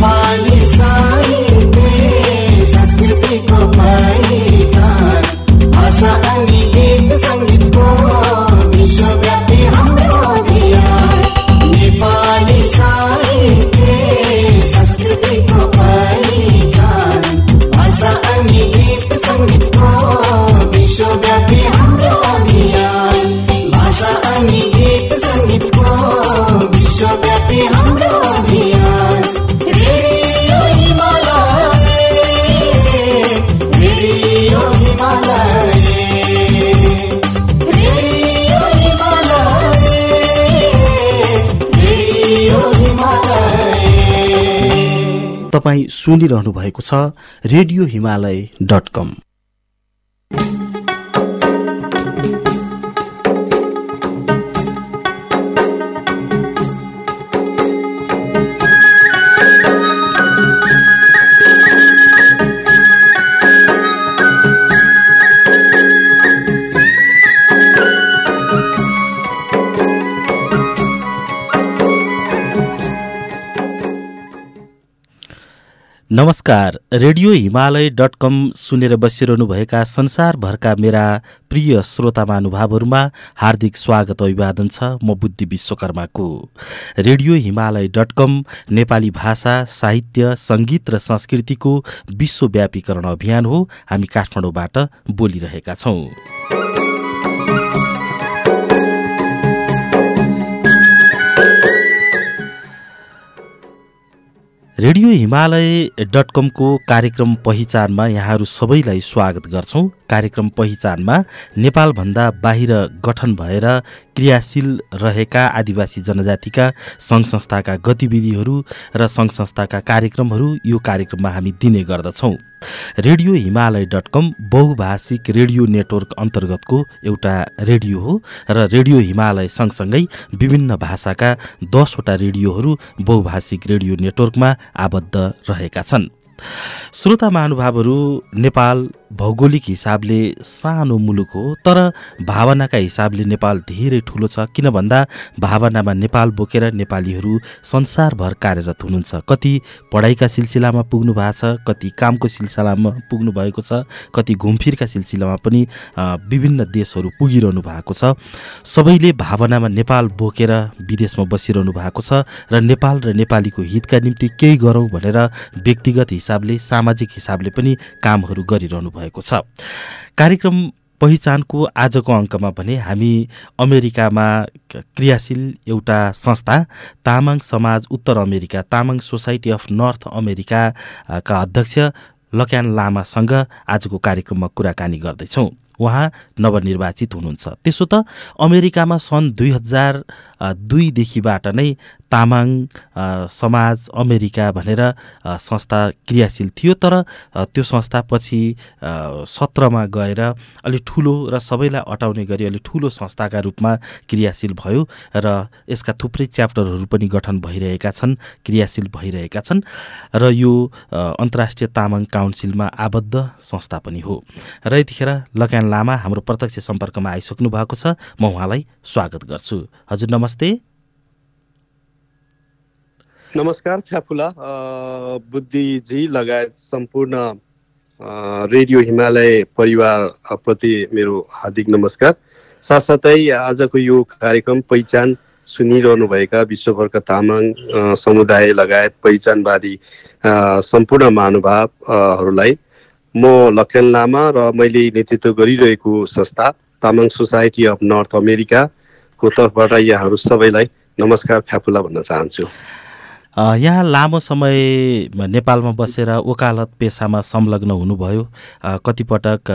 मानिसा तपाईँ सुनिरहनु भएको छ रेडियो हिमालय डट कम। नमस्कार रेडियो हिमालय डट कम सुनेर बसिरहनुभएका संसारभरका मेरा प्रिय श्रोता महानुभावहरूमा हार्दिक स्वागत अभिवादन छ म बुद्धि विश्वकर्माको। Radio Himalaya dot com Nepali भाषा साहित्य सङ्गीत र संस्कृतिको विश्वव्यापीकरण अभियान हो। हामी काठमाडौँबाट बोलिरहेका छौँ। रेडियो हिमालय डट कमको कार्यक्रम पहिचानमा यहाँहरू सबैलाई स्वागत गर्छौँ। कार्यक्रम पहिचानमा नेपालभन्दा बाहिर गठन भएर क्रियाशील रहेका आदिवासी जनजातिका सङ्घ संस्थाका गतिविधिहरू र सङ्घ संस्थाका कार्यक्रमहरू यो कार्यक्रममा हामी दिने गर्दछौँ। रेडियो हिमालय डट कम बहुभाषिक रेडियो नेटवर्क अन्तर्गतको एउटा रेडियो हो र रेडियो हिमालय सँगसँगै विभिन्न भाषाका दसवटा रेडियोहरू बहुभाषिक रेडियो नेटवर्कमा आबद्ध रहेका छन्। श्रोता महानुभावहरू नेपाल भौगोलिक हिसाबले सानो मुलुक हो तर भावनाका हिसाबले नेपाल धेरै ठुलो छ। किन भन्दा भावनामा नेपाल बोकेर नेपालीहरू संसारभर कार्यरत हुनुहुन्छ। कति पढाइका सिलसिलामा पुग्नु भएको छ कति कामको सिलसिलामा पुग्नु भएको छ कति घुमफिरका सिलसिलामा पनि विभिन्न देशहरू पुगिरहनु भएको छ। सबैले भावनामा नेपाल बोकेर विदेशमा बसिरहनु भएको छ र नेपाल र नेपालीको हितका निम्ति केही गरौँ भनेर व्यक्तिगत हिसाबले सामाजिक हिसाबले पनि कामहरू गरिरहनु भएको भएको छ। कार्यक्रम पहिचानको आजको अङ्कमा भने हामी अमेरिकामा क्रियाशील एउटा संस्था तामाङ समाज उत्तर America Tamang society of north अमेरिकाका अध्यक्ष लक्यान लामासँग आजको कार्यक्रममा कुराकानी गर्दैछौँ। उहाँ नवनिर्वाचित हुनुहुन्छ। त्यसो त अमेरिकामा सन् दुई हजार दुईदेखिबाट नै तामाङ समाज अमेरिका भनेर संस्था क्रियाशील थियो। तर त्यो संस्था पछि सत्रमा गएर अलिक ठुलो र सबैलाई अटाउने गरी अलिक ठुलो संस्थाका रूपमा क्रियाशील भयो र यसका थुप्रै च्याप्टरहरू पनि गठन भइरहेका छन् क्रियाशील भइरहेका छन् र यो अन्तर्राष्ट्रिय तामाङ काउन्सिलमा आबद्ध संस्था पनि हो। र यतिखेर लक्यान लामा हाम्रो प्रत्यक्ष सम्पर्कमा आइसक्नु भएको छ। म उहाँलाई स्वागत गर्छु। हजुर नमस्ते। नमस्कार फ्याफुला बुद्धिजी लगायत सम्पूर्ण रेडियो हिमालय परिवारप्रति मेरो हार्दिक नमस्कार। साथसाथै आजको यो कार्यक्रम पहिचान सुनिरहनुभएका विश्वभरका तामाङ समुदाय लगायत पहिचानवादी सम्पूर्ण महानुभावहरूलाई म लखेन लामा र मैले नेतृत्व गरिरहेको संस्था तामाङ सोसाइटी अफ नर्थ अमेरिकाको तर्फबाट यहाँहरू सबैलाई नमस्कार फ्याफुला भन्न चाहन्छु। यहाँ लामो समय नेपालमा बसेर वकालत पेसामा संलग्न हुनुभयो। कतिपटक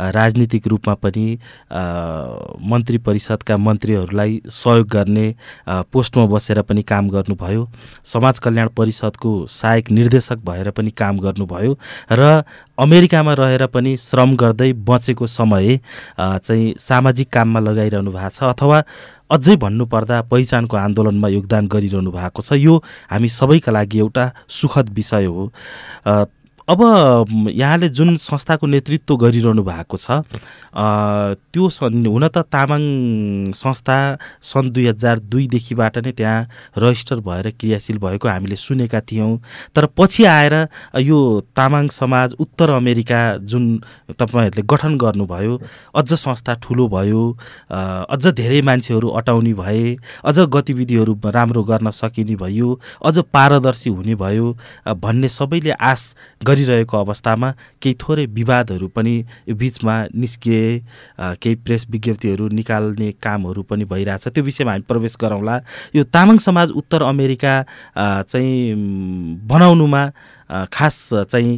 राजनीतिक रूपमा पनि मन्त्री परिषदका मन्त्रीहरूलाई सहयोग गर्ने पोस्टमा बसेर पनि काम गर्नुभयो। समाज कल्याण परिषदको सहायक निर्देशक भएर पनि काम गर्नुभयो र अमेरिकामा रहेर पनि श्रम गर्दै बचेको समय चाहिँ सामाजिक काममा लगाइरहनु भएको छ अथवा अझै भन्नुपर्दा पहिचानको आन्दोलनमा योगदान गरिरहनु भएको छ। यो हामी सबैका लागि एउटा सुखद विषय हो। अब यहाँले जुन संस्थाको नेतृत्व गरिरहनु भएको छ त्यो हुन त तामाङ संस्था सन् दुई हजार दुईदेखिबाट नै त्यहाँ रजिस्टर भएर क्रियाशील भएको हामीले सुनेका थियौँ। तर पछि आएर यो तामाङ समाज उत्तर अमेरिका जुन तपाईँहरूले गठन गर्नुभयो अझ संस्था ठुलो भयो अझ धेरै मान्छेहरू अटाउने भए अझ गतिविधिहरू राम्रो गर्न सकिने भयो अझ पारदर्शी हुने भयो भन्ने सबैले आश गरिरहेको अवस्थामा केही थोरै विवादहरू पनि बिचमा निस्किए केही प्रेस विज्ञप्तिहरू निकाल्ने कामहरू पनि भइरहेछ। त्यो विषयमा हामी प्रवेश गरौँला। यो तामाङ समाज उत्तर अमेरिका चाहिँ बनाउनुमा खास चाहिँ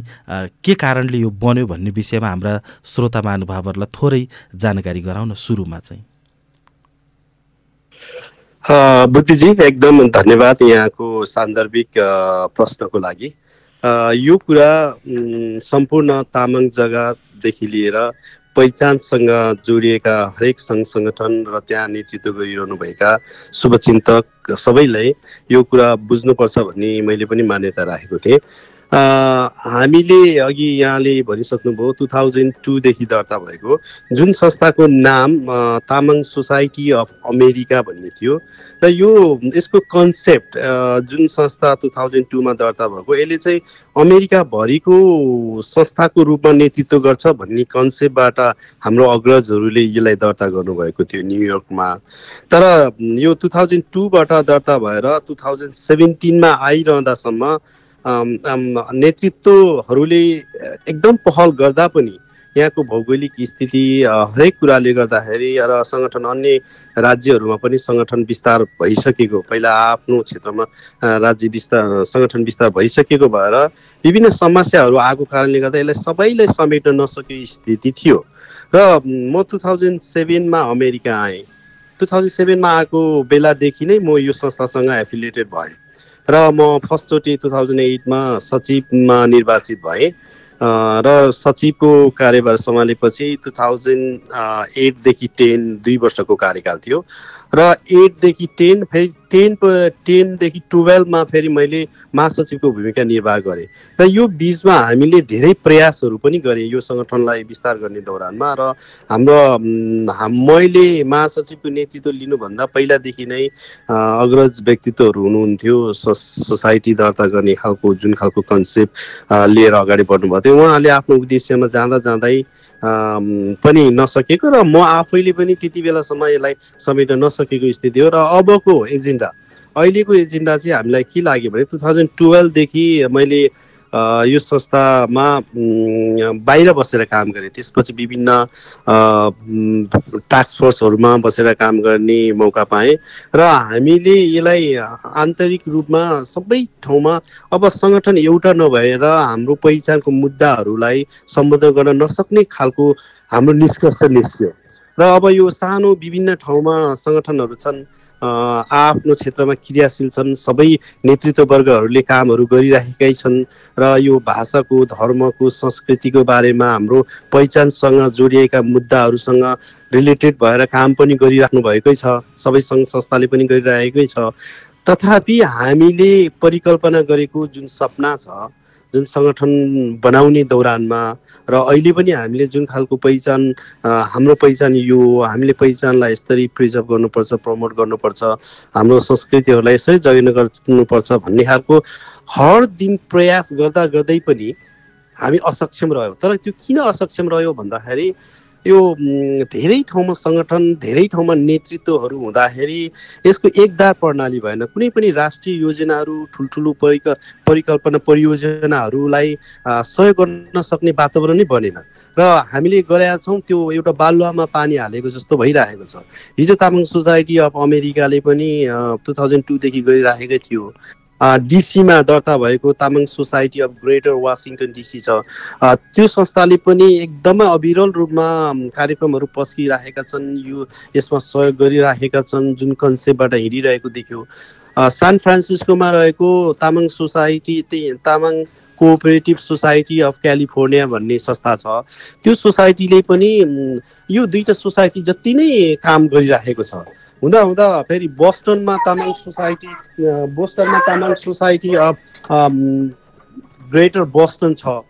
के कारणले यो बन्यो भन्ने विषयमा हाम्रा श्रोता महानुभावहरूलाई थोरै जानकारी गराउन सुरुमा चाहिँ। बुद्धिजी एकदम धन्यवाद यहाँको सान्दर्भिक प्रश्नको लागि। यो कुरा सम्पूर्ण तामाङ जग्गादेखि लिएर पहिचानसँग जोडिएका हरेक सङ्घ सङ्गठन र त्यहाँ नेतृत्व गरिरहनुभएका शुभचिन्तक सबैलाई यो कुरा बुझ्नुपर्छ भन्ने मैले पनि मान्यता राखेको थिएँ। हामीले अघि यहाँले भनिसक्नुभयो टु थाउजन्ड टूदेखि दर्ता भएको जुन संस्थाको नाम तामाङ सोसाइटी अफ अमेरिका भन्ने थियो। र यो यसको कन्सेप्ट जुन संस्था टु थाउजन्ड टूमा दर्ता भएको यसले चाहिँ अमेरिकाभरिको संस्थाको रूपमा नेतृत्व गर्छ भन्ने कन्सेप्टबाट हाम्रो अग्रजहरूले यसलाई दर्ता गर्नुभएको थियो न्युयोर्कमा तर यो टु थाउजन्ड टूबाट दर्ता भएर टु थाउजन्ड सेभेन्टिनमा आइरहँदासम्म नेतृत्वहरूले एकदम पहल गर्दा पनि यहाँको भौगोलिक स्थिति हरेक कुराले गर्दाखेरि र सङ्गठन अन्य राज्यहरूमा पनि सङ्गठन विस्तार भइसकेको पहिला आफ्नो क्षेत्रमा राज्य विस्तार सङ्गठन विस्तार भइसकेको भएर विभिन्न समस्याहरू आएको कारणले गर्दा यसलाई सबैलाई समेट्न नसकेको स्थिति थियो। र म टु थाउजन्ड सेभेनमा अमेरिका आएँ। टु थाउजन्ड सेभेनमा आएको बेलादेखि नै म यो संस्थासँग एफिलिएटेड भएँ। र म फर्स्टचोटि टु थाउजन्ड एटमा सचिवमा निर्वाचित भएँ। र सचिवको कार्यभार सम्हालेपछि टु थाउजन्ड एटदेखि टेन दुई वर्षको कार्यकाल थियो। र एटदेखि टेन फेरि टेन टेनदेखि टुवेल्भमा फेरि मैले महासचिवको भूमिका निर्वाह गरेँ। र यो बिचमा हामीले धेरै प्रयासहरू पनि गरेँ यो सङ्गठनलाई विस्तार गर्ने दौरानमा र हाम्रो मैले महासचिवको नेतृत्व लिनुभन्दा पहिलादेखि नै अग्रज व्यक्तित्वहरू हुनुहुन्थ्यो सोसाइटी दर्ता गर्ने खालको जुन खालको कन्सेप्ट लिएर अगाडि बढ्नुभएको थियो। उहाँले आफ्नो उद्देश्यमा जाँदा जाँदै पनि नसकेको र म आफैले पनि त्यति बेलासम्म यसलाई समेट्न नसकेको स्थिति हो र अबको एजेन्डा अहिलेको एजेन्डा चाहिँ हामीलाई के लाग्यो भने टु थाउजन्ड टुवेल्भदेखि मैले यो संस्थामा बाहिर बसेर काम गरेँ त्यसपछि विभिन्न टास्क फोर्सहरूमा बसेर काम गर्ने मौका पाएँ। र हामीले यसलाई आन्तरिक रूपमा सबै ठाउँमा अब सङ्गठन एउटा नभएर हाम्रो पहिचानको मुद्दाहरूलाई सम्बोधन गर्न नसक्ने खालको हाम्रो निष्कर्ष निस्क्यो। र अब यो सानो विभिन्न ठाउँमा सङ्गठनहरू छन् आफ्नो क्षेत्रमा क्रियाशील छन् सबै नेतृत्ववर्गहरूले कामहरू गरिराखेकै छन् र यो भाषाको धर्मको संस्कृतिको बारेमा हाम्रो पहिचानसँग जोडिएका मुद्दाहरूसँग रिलेटेड भएर काम पनि गरिराख्नु भएकै छ सबै सङ्घ संस्थाले पनि गरिरहेकै छ। तथापि हामीले परिकल्पना गरेको जुन सपना छ जुन सङ्गठन बनाउने दौरानमा र अहिले पनि हामीले जुन खालको पहिचान हाम्रो पहिचान यो हामीले पहिचानलाई यसरी प्रिजर्भ गर्नुपर्छ प्रमोट गर्नुपर्छ हाम्रो संस्कृतिहरूलाई यसरी जगिन गर्नुपर्छ भन्ने खालको हर दिन प्रयास गर्दा गर्दै पनि हामी असक्षम रह्यौँ। तर त्यो किन असक्षम रह्यो भन्दाखेरि यो धेरै ठाउँमा सङ्गठन धेरै ठाउँमा नेतृत्वहरू हुँदाखेरि यसको एकदार प्रणाली भएन। कुनै पनि राष्ट्रिय योजनाहरू ठुल्ठुलो परिक परिकल्पना परियोजनाहरूलाई सहयोग गर्न सक्ने वातावरण नै बनेन। र हामीले गरेका छौँ त्यो एउटा बालुवामा पानी हालेको जस्तो भइरहेको छ। हिजो तामाङ सोसाइटी अफ अमेरिकाले पनि टु थाउजन्ड टूदेखि गरिराखेकै थियो। डिसीमा दर्ता भएको Tamang society of greater Washington DC छ। त्यो संस्थाले पनि एकदमै अविरल रूपमा कार्यक्रमहरू पस्किराखेका छन्। यो यसमा सहयोग गरिराखेका छन् जुन कन्सेप्टबाट हिँडिरहेको देख्यो। सान फ्रान्सिस्कोमा रहेको Tamang society Tamang cooperative society of California भन्ने संस्था छ। त्यो सोसाइटीले पनि यो दुईवटा सोसाइटी जति नै काम गरिराखेको छ। हुँदा हुँदा फेरि बोस्टनमा Tamang society बोस्टनमा Tamang society of greater Boston छ।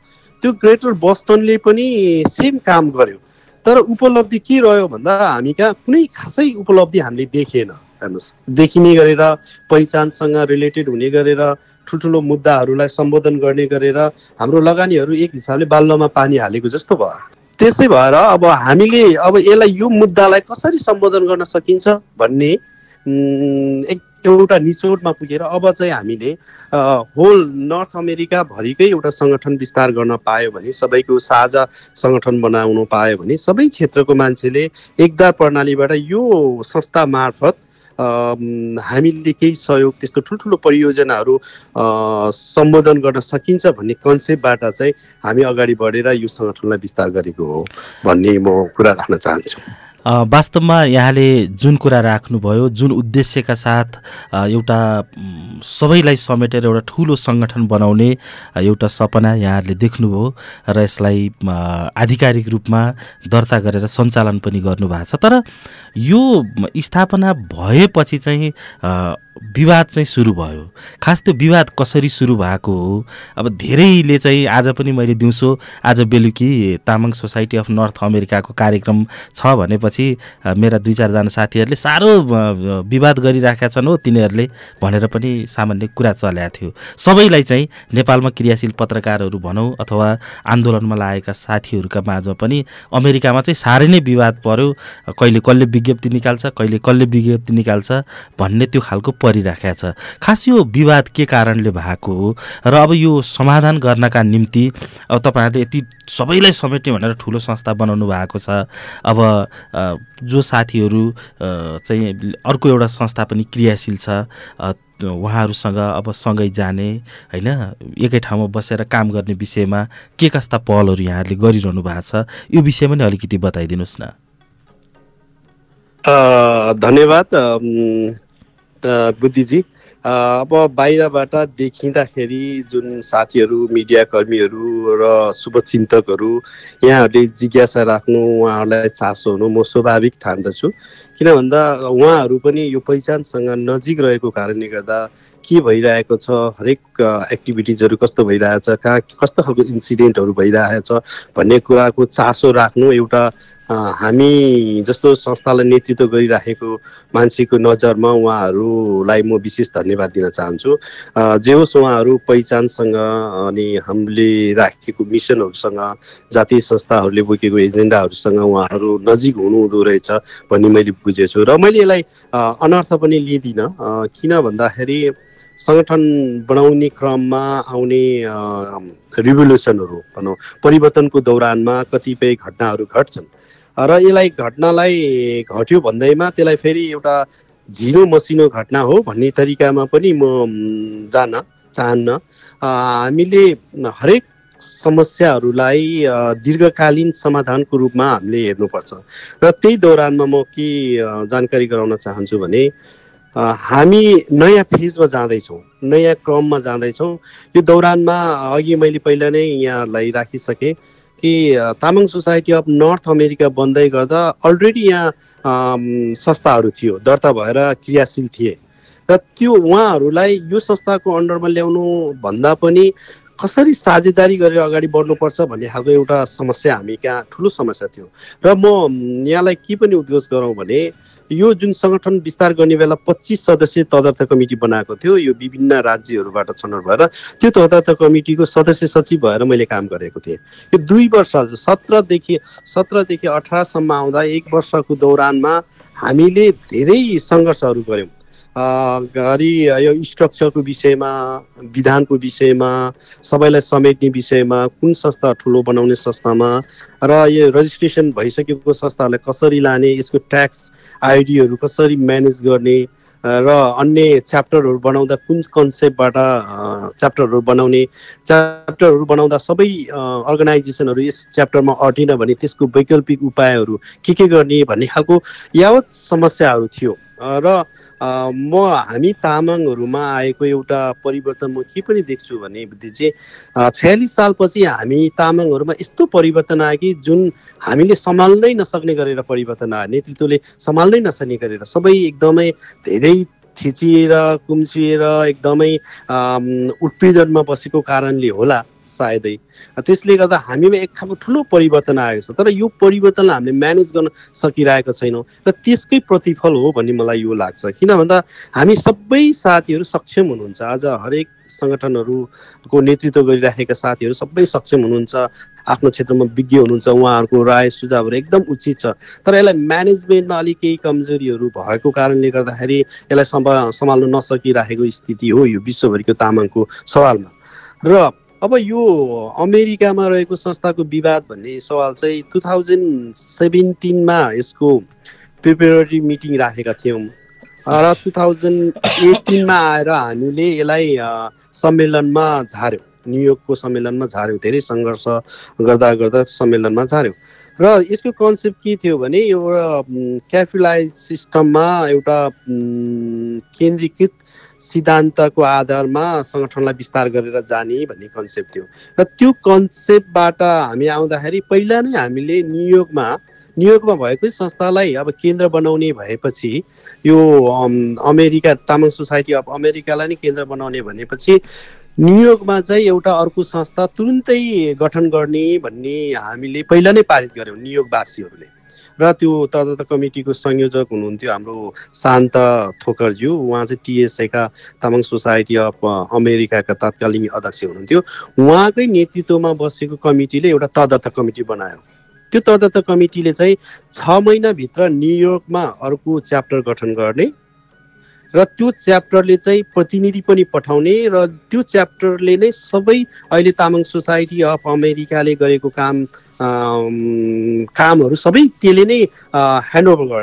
त्यो ग्रेटर बस्टनले पनि सेम काम गर्यो। तर उपलब्धि के रह्यो भन्दा हामी कहाँ कुनै खासै उपलब्धि हामीले देखेन हेर्नुहोस्। देखिने गरेर पहिचानसँग रिलेटेड हुने गरेर ठुल्ठुलो मुद्दाहरूलाई सम्बोधन गर्ने गरेर हाम्रो लगानीहरू एक हिसाबले बाल्लोमा पानी हालेको जस्तो भयो। त्यसै भएर अब हामीले अब यसलाई यो मुद्दालाई कसरी सम्बोधन गर्न सकिन्छ भन्ने एउटा निचोडमा पुगेर अब चाहिँ हामीले होल नर्थ अमेरिकाभरिकै एउटा सङ्गठन विस्तार गर्न पायो भने सबैको साझा सङ्गठन बनाउनु पायो भने सबै क्षेत्रको मान्छेले एकदार प्रणालीबाट यो संस्था मार्फत हामीले केही सहयोग त्यस्तो ठुल्ठुलो परियोजनाहरू सम्बोधन गर्न सकिन्छ भन्ने कन्सेप्टबाट चाहिँ हामी अगाडि बढेर यो सङ्गठनलाई विस्तार गरेको हो भन्ने म कुरा राख्न चाहन्छु। वास्तवमा यहाँले जुन कुरा राख्नुभयो जुन उद्देश्यका साथ एउटा सबैलाई समेटेर एउटा ठुलो सङ्गठन बनाउने एउटा सपना यहाँहरूले देख्नुभयो र यसलाई आधिकारिक रूपमा दर्ता गरेर सञ्चालन पनि गर्नुभएको छ। तर यो स्थापना भएपछि चाहिँ विवाद चाहिँ सुरु भयो। खास त्यो विवाद कसरी सुरु भएको हो? अब धेरैले चाहिँ आज पनि मैले दिउँसो आज बेलुकी तामाङ सोसाइटी अफ नर्थ अमेरिकाको कार्यक्रम छ भनेपछि मेरा दुई चारजना साथीहरूले साह्रो विवाद गरिराखेका छन् हो तिनीहरूले भनेर पनि सामान्य कुरा चलेको थियो। सबैलाई चाहिँ नेपालमा क्रियाशील पत्रकारहरू भनौँ अथवा आन्दोलनमा लागेका साथीहरूका माझमा पनि अमेरिकामा चाहिँ साह्रै नै विवाद पर्यो। कहिले कसले विज्ञप्ति निकाल्छ कहिले कसले विज्ञप्ति निकाल्छ भन्ने त्यो खालको परिराखेका छ। खास यो विवाद के कारणले भएको हो र अब यो समाधान गर्नका निम्ति अब तपाईँहरूले यति सबैलाई समेट्ने भनेर ठुलो संस्था बनाउनु भएको छ। अब जो साथीहरू चाहिँ अर्को एउटा संस्था पनि क्रियाशील छ उहाँहरूसँग अब सँगै जाने होइन एकै ठाउँमा बसेर काम गर्ने विषयमा के कस्ता पहलहरू यहाँहरूले गरिरहनु भएको छ यो विषयमा नि अलिकति बताइदिनुहोस् न। धन्यवाद बुद्धिजी। अब बाहिरबाट देखिँदाखेरि जुन साथीहरू मिडिया कर्मीहरू र शुभचिन्तकहरू यहाँहरूले जिज्ञासा राख्नु उहाँहरूलाई चासो हुनु म स्वाभाविक ठान्दछु। किन भन्दा उहाँहरू पनि यो पहिचानसँग नजिक रहेको कारणले गर्दा के भइरहेको छ हरेक एक्टिभिटिजहरू कस्तो भइरहेछ कहाँ कस्तो खालको इन्सिडेन्टहरू भइरहेछ भन्ने कुराको चासो राख्नु एउटा हामी जस्तो संस्थालाई नेतृत्व गरिराखेको मान्छेको नजरमा उहाँहरूलाई म विशेष धन्यवाद दिन चाहन्छु। जे होस् उहाँहरू पहिचानसँग अनि हामीले राखेको मिसनहरूसँग जातीय संस्थाहरूले बोकेको एजेन्डाहरूसँग उहाँहरू नजिक हुनुहुँदो रहेछ भन्ने मैले बुझेछु र मैले यसलाई अनर्थ पनि लिँदिनँ। किन भन्दाखेरि सङ्गठन बनाउने क्रममा आउने रिभोल्युसनहरू भनौँ परिवर्तनको दौरानमा कतिपय घटनाहरू घट्छन्। र यसलाई घटनालाई घट्यो भन्दैमा त्यसलाई फेरि एउटा झिनो मसिनो घटना हो भन्ने तरिकामा पनि म जान चाहन्न। हामीले हरेक समस्याहरूलाई दीर्घकालीन समाधानको रूपमा हामीले हेर्नुपर्छ। र त्यही दौरानमा म के जानकारी गराउन चाहन्छु भने हामी नयाँ फेजमा जाँदैछौँ नयाँ क्रममा जाँदैछौँ। यो दौरानमा अघि मैले पहिला नै यहाँलाई राखिसकेँ। कि Tamang society of north America बन्दै गर्दा अलरेडी यहाँ संस्थाहरू थियो दर्ता भएर क्रियाशील थिए। र त्यो उहाँहरूलाई यो संस्थाको अन्डरमा ल्याउनु भन्दा पनि कसरी साझेदारी गरेर अगाडि बढ्नुपर्छ भन्ने खालको एउटा समस्या हामी कहाँ ठुलो समस्या थियो। र म यहाँलाई के पनि उद्घोष गरौँ भने यो जुन सङ्गठन विस्तार गर्ने बेला पच्चिस सदस्य तदर्थ कमिटी बनाएको थियो यो विभिन्न राज्यहरूबाट छनौट भएर त्यो तदर्थ कमिटीको सदस्य सचिव भएर मैले काम गरेको थिएँ। यो दुई वर्ष सत्रदेखि सत्रदेखि अठारसम्म आउँदा एक वर्षको दौरानमा हामीले धेरै सङ्घर्षहरू गऱ्यौँ। घरि यो स्ट्रक्चरको विषयमा विधानको विषयमा सबैलाई समेट्ने विषयमा कुन संस्था ठुलो बनाउने संस्थामा र यो रजिस्ट्रेसन भइसकेको संस्थाहरूलाई कसरी लाने यसको ट्याक्स आइडीहरू कसरी म्यानेज गर्ने र अन्य च्याप्टरहरू बनाउँदा कुन कन्सेप्टबाट च्याप्टरहरू बनाउने च्याप्टरहरू बनाउँदा सबै अर्गनाइजेसनहरू यस च्याप्टरमा अटेन भने त्यसको वैकल्पिक उपायहरू के के गर्ने भन्ने खालको यावत समस्याहरू थियो। र म हामी तामाङहरूमा आएको एउटा परिवर्तन म के पनि देख्छु भने चाहिँ छयालिस सालपछि हामी तामाङहरूमा यस्तो परिवर्तन आयो कि जुन हामीले सम्हाल्नै नसक्ने गरेर परिवर्तन आयो नेतृत्वले सम्हाल्नै नसक्ने गरेर सबै एकदमै धेरै थिचिएर कुम्चिएर एकदमै उत्पीडनमा बसेको कारणले होला। सायदै। त्यसले गर्दा हामीमा एक खालको ठुलो परिवर्तन आएको छ। तर यो परिवर्तनलाई हामीले म्यानेज गर्न सकिरहेको छैनौँ र त्यसकै प्रतिफल हो भन्ने मलाई यो लाग्छ। किन भन्दा हामी सबै साथीहरू सक्षम हुनुहुन्छ। आज हरेक सङ्गठनहरूको नेतृत्व गरिराखेका साथीहरू सबै सक्षम हुनुहुन्छ। आफ्नो क्षेत्रमा विज्ञ हुनुहुन्छ। उहाँहरूको राय सुझावहरू एकदम उचित छ। तर यसलाई म्यानेजमेन्टमा अलिक केही कमजोरीहरू भएको कारणले गर्दाखेरि यसलाई सम्भा सम्हाल्न नसकिराखेको स्थिति हो यो विश्वभरिको तामाङको सवालमा। र अब यो अमेरिकामा रहेको संस्थाको विवाद भन्ने सवाल चाहिँ टु थाउजन्ड सेभेन्टिनमा यसको प्रिपेरेटरी मिटिङ राखेका थियौँ। र टु थाउजन्ड एटिनमा आएर हामीले यसलाई सम्मेलनमा झार्यौँ न्युयोर्कको सम्मेलनमा झार्यो धेरै सङ्घर्ष गर्दा गर्दा सम्मेलनमा झार्यो र यसको कन्सेप्ट के थियो भने एउटा क्याफिलाइज सिस्टममा एउटा केन्द्रीकृत सिद्धान्तको आधारमा सङ्गठनलाई विस्तार गरेर जाने भन्ने कन्सेप्ट थियो। र त्यो कन्सेप्टबाट हामी आउँदाखेरि पहिला नै हामीले न्युयोर्कमा न्युयोर्कमा भएको संस्थालाई अब केन्द्र बनाउने भएपछि यो अमेरिका तामाङ सोसाइटी अफ अमेरिकालाई नै केन्द्र बनाउने भनेपछि न्युयोर्कमा चाहिँ एउटा अर्को संस्था तुरुन्तै गठन गर्ने भन्ने हामीले पहिला नै पारित गऱ्यौँ न्युयोर्कवासीहरूले र त्यो तदत कमिटीको संयोजक हुनुहुन्थ्यो हाम्रो शान्त थोकरज्यू। उहाँ चाहिँ टिएसएका तामाङ सोसाइटी अफ अमेरिकाका तत्कालीन अध्यक्ष हुनुहुन्थ्यो। उहाँकै नेतृत्वमा बसेको कमिटीले एउटा तदत्त कमिटी बनायो। त्यो तदत्त कमिटीले चाहिँ छ महिनाभित्र न्युयोर्कमा अर्को च्याप्टर गठन गर्ने र त्यो च्याप्टरले चाहिँ प्रतिनिधि पनि पठाउने र त्यो च्याप्टरले नै सबै अहिले तामाङ सोसाइटी अफ अमेरिकाले गरेको काम कामहरू सबै त्यसले नै ह्यान्डओभर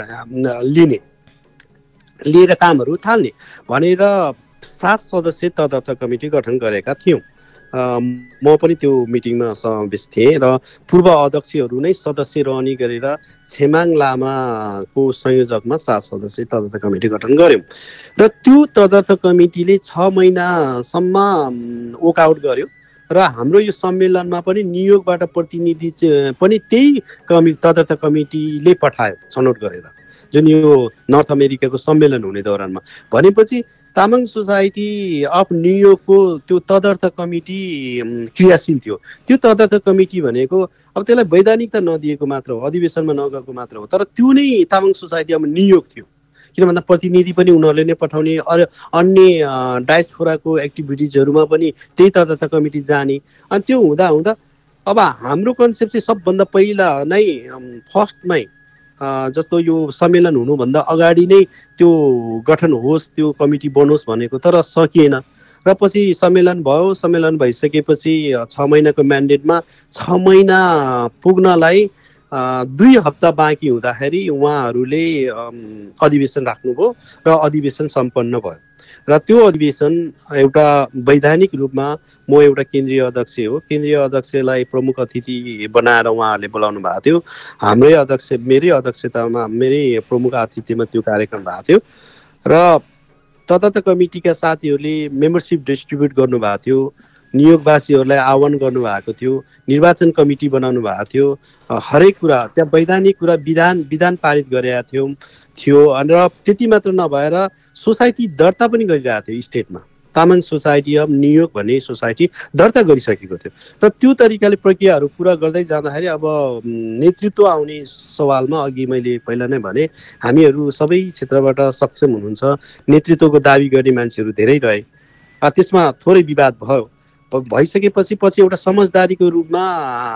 लिने लिएर कामहरू थाल्ने भनेर सात सदस्य तदर्थ कमिटी गठन गरेका थियौँ। म पनि त्यो मिटिङमा समावेश थिएँ र पूर्व अध्यक्षहरू नै सदस्य रहने गरेर छेमाङ लामाको संयोजकमा सात सदस्य तदर्थ कमिटी गठन गऱ्यौँ र त्यो तदर्थ कमिटीले छ महिनासम्म वकआउट गर्यो र हाम्रो यो सम्मेलनमा पनि नियोगबाट प्रतिनिधि पनि त्यही कमि तदर्थ कमिटीले पठायो छनौट गरेर। जुन यो नर्थ अमेरिकाको सम्मेलन हुने दौरानमा। भनेपछि तामाङ सोसाइटी अफ न्युयोर्कको त्यो तदर्थ कमिटी क्रियाशील थियो। त्यो तदर्थ कमिटी भनेको अब त्यसलाई वैधानिकता नदिएको मात्र हो अधिवेशनमा नगएको मात्र हो। तर त्यो नै तामाङ सोसाइटी अब न्युयोर्क थियो। किन भन्दा प्रतिनिधि पनि उनीहरूले नै पठाउने अरू अन्य डाइसफोराको एक्टिभिटिजहरूमा पनि त्यही तदर्थ कमिटी जाने। अनि त्यो हुँदा हुँदा अब हाम्रो कन्सेप्ट चाहिँ सबभन्दा पहिला नै फर्स्टमै जस्तो यो सम्मेलन हुनुभन्दा अगाडि नै त्यो गठन होस् त्यो कमिटी बनोस् भनेको तर सकिएन। र पछि सम्मेलन भयो सम्मेलन भइसकेपछि छ महिनाको म्यान्डेटमा छ महिना पुग्नलाई दुई हप्ता बाँकी हुँदाखेरि उहाँहरूले अधिवेशन राख्नुभयो र अधिवेशन सम्पन्न भयो। र त्यो अधिवेशन एउटा वैधानिक रूपमा म एउटा केन्द्रीय अध्यक्ष हो। केन्द्रीय अध्यक्षलाई प्रमुख अतिथि बनाएर उहाँहरूले बोलाउनु भएको थियो। हाम्रै अध्यक्ष मेरै अध्यक्षतामा मेरै प्रमुख आतिथ्यमा त्यो कार्यक्रम भएको थियो। र तदत कमिटीका साथीहरूले मेम्बरसिप डिस्ट्रिब्युट गर्नुभएको थियो। नियोगवासीहरूलाई आह्वान गर्नुभएको थियो निर्वाचन कमिटी बनाउनु भएको थियो। हरेक कुरा त्यहाँ वैधानिक कुरा विधान विधान पारित गरेका थियौँ थियो। र त्यति मात्र नभएर सोसाइटी दर्ता पनि गरिरहेको थियो स्टेटमा। Tamang society of New York भन्ने सोसाइटी दर्ता गरिसकेको थियो। र त्यो तरिकाले प्रक्रियाहरू पुरा गर्दै जाँदाखेरि अब नेतृत्व आउने सवालमा अघि मैले पहिला नै भने हामीहरू सबै क्षेत्रबाट सक्षम हुनुहुन्छ। नेतृत्वको दावी गर्ने मान्छेहरू धेरै रहे। त्यसमा थोरै विवाद भयो। भइसकेपछि पछि एउटा समझदारीको रूपमा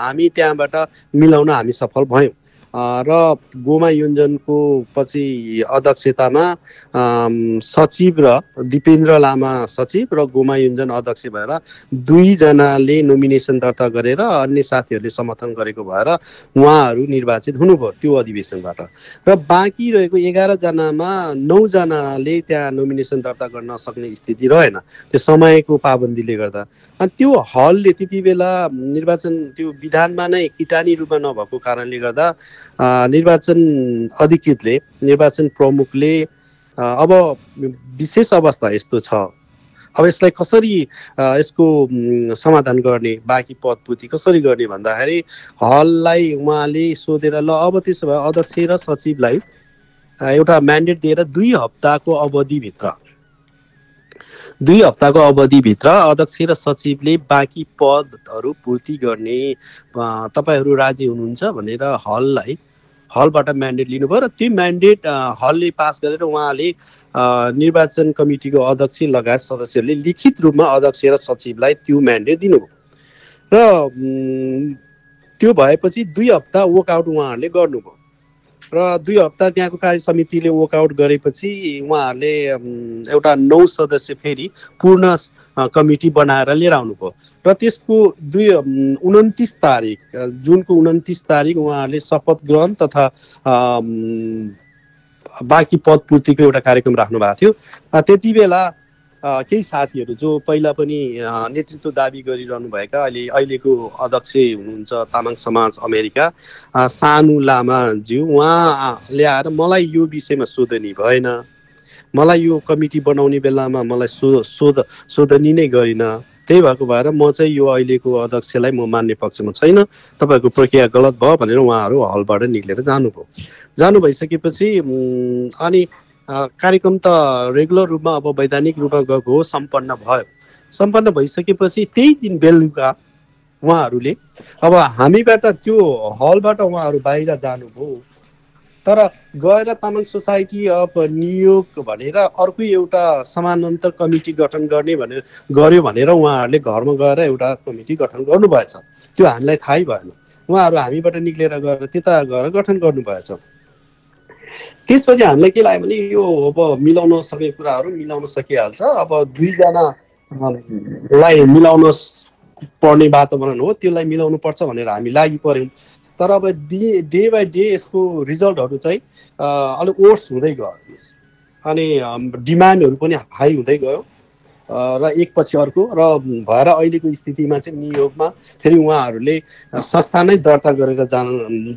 हामी त्यहाँबाट मिलाउन हामी सफल भयौँ। र गोमा योजनको पछि अध्यक्षतामा सचिव र दिपेन्द्र लामा सचिव र गोमा योजन अध्यक्ष भएर दुईजनाले नोमिनेसन दर्ता गरेर अन्य साथीहरूले समर्थन गरेको भएर उहाँहरू निर्वाचित हुनुभयो त्यो अधिवेशनबाट। र बाँकी रहेको एघारजनामा नौजनाले त्यहाँ नोमिनेसन दर्ता गर्न सक्ने स्थिति रहेन। त्यो समयको पाबन्दीले गर्दा। अनि त्यो हलले त्यति बेला निर्वाचन त्यो विधानमा नै किटानी रूपमा नभएको कारणले गर्दा निर्वाचन अधिकृतले निर्वाचन प्रमुखले अब विशेष अवस्था यस्तो छ। अब यसलाई कसरी यसको समाधान गर्ने बाँकी पदपूर्ति कसरी गर्ने भन्दाखेरि हललाई उहाँले सोधेर ल अब त्यसो भए अध्यक्ष र सचिवलाई एउटा म्यान्डेट दिएर दुई हप्ताको अवधिभित्र दुई हप्ताको अवधिभित्र अध्यक्ष र सचिवले बाँकी पदहरू पूर्ति गर्ने तपाईँहरू राजी हुनुहुन्छ भनेर हललाई हलबाट म्यान्डेट लिनुभयो र त्यो म्यान्डेट हलले पास गरेर उहाँले निर्वाचन कमिटीको अध्यक्ष लगायत सदस्यहरूले लिखित रूपमा अध्यक्ष र सचिवलाई त्यो म्यान्डेट दिनुभयो। र त्यो भएपछि दुई हप्ता वर्कआउट उहाँहरूले गर्नुभयो। र दुई हप्ता त्यहाँको कार्य समितिले वर्कआउट गरेपछि उहाँहरूले एउटा नौ सदस्य फेरि पूर्ण कमिटी बनाएर लिएर आउनुभयो। र त्यसको दुई उन्तिस तारिक जुनको उन्तिस तारिक उहाँहरूले शपथ ग्रहण तथा बाँकी पद पूर्तिको एउटा कार्यक्रम राख्नु भएको थियो। त्यति बेला केही साथीहरू जो पहिला पनि नेतृत्व दावी गरिरहनुभएका अहिले अहिलेको अध्यक्ष हुनुहुन्छ तामाङ समाज अमेरिका सानु लामाज्यू उहाँले आएर मलाई यो विषयमा सोधनी भएन। मलाई यो कमिटी बनाउने बेलामा मलाई सो सोध सोधनी नै गरिन। त्यही भएको भएर म चाहिँ यो अहिलेको अध्यक्षलाई म मान्ने पक्षमा छैन। तपाईँहरूको प्रक्रिया गलत भयो भनेर उहाँहरू हलबाट निक्लेर जानुभयो। जानु भइसकेपछि अनि कार्यक्रम त रेगुलर रूपमा अब वैधानिक रूपमा गएको हो सम्पन्न भयो। सम्पन्न भइसकेपछि त्यही दिन बेलुका उहाँहरूले अब हामीबाट त्यो हलबाट उहाँहरू बाहिर जानुभयो। तर गएर तामाङ सोसाइटी अफ न्युयोर्क भनेर अर्कै एउटा समानान्तर कमिटी गठन गर्ने भनेर गर्यो भनेर उहाँहरूले घरमा गएर एउटा कमिटी गठन गर्नुभएछ। त्यो हामीलाई थाहै भएन। उहाँहरू हामीबाट निक्लेर गएर त्यता गएर गठन गर्नुभएछ। त्यसपछि हामीलाई के लाग्यो भने यो अब मिलाउन सकेको कुराहरू मिलाउन सकिहाल्छ। अब दुईजनालाई मिलाउन पर्ने वातावरण हो त्यसलाई मिलाउनु पर्छ भनेर हामी लागि पऱ्यौँ। तर अब डे डे बाई डे यसको रिजल्टहरू चाहिँ अलिक ओर्स हुँदै गयो। अनि डिमान्डहरू पनि हाई हुँदै गयो। र एकपछि अर्को र भएर अहिलेको स्थितिमा चाहिँ नियोगमा फेरि उहाँहरूले संस्था नै दर्ता गरेर जान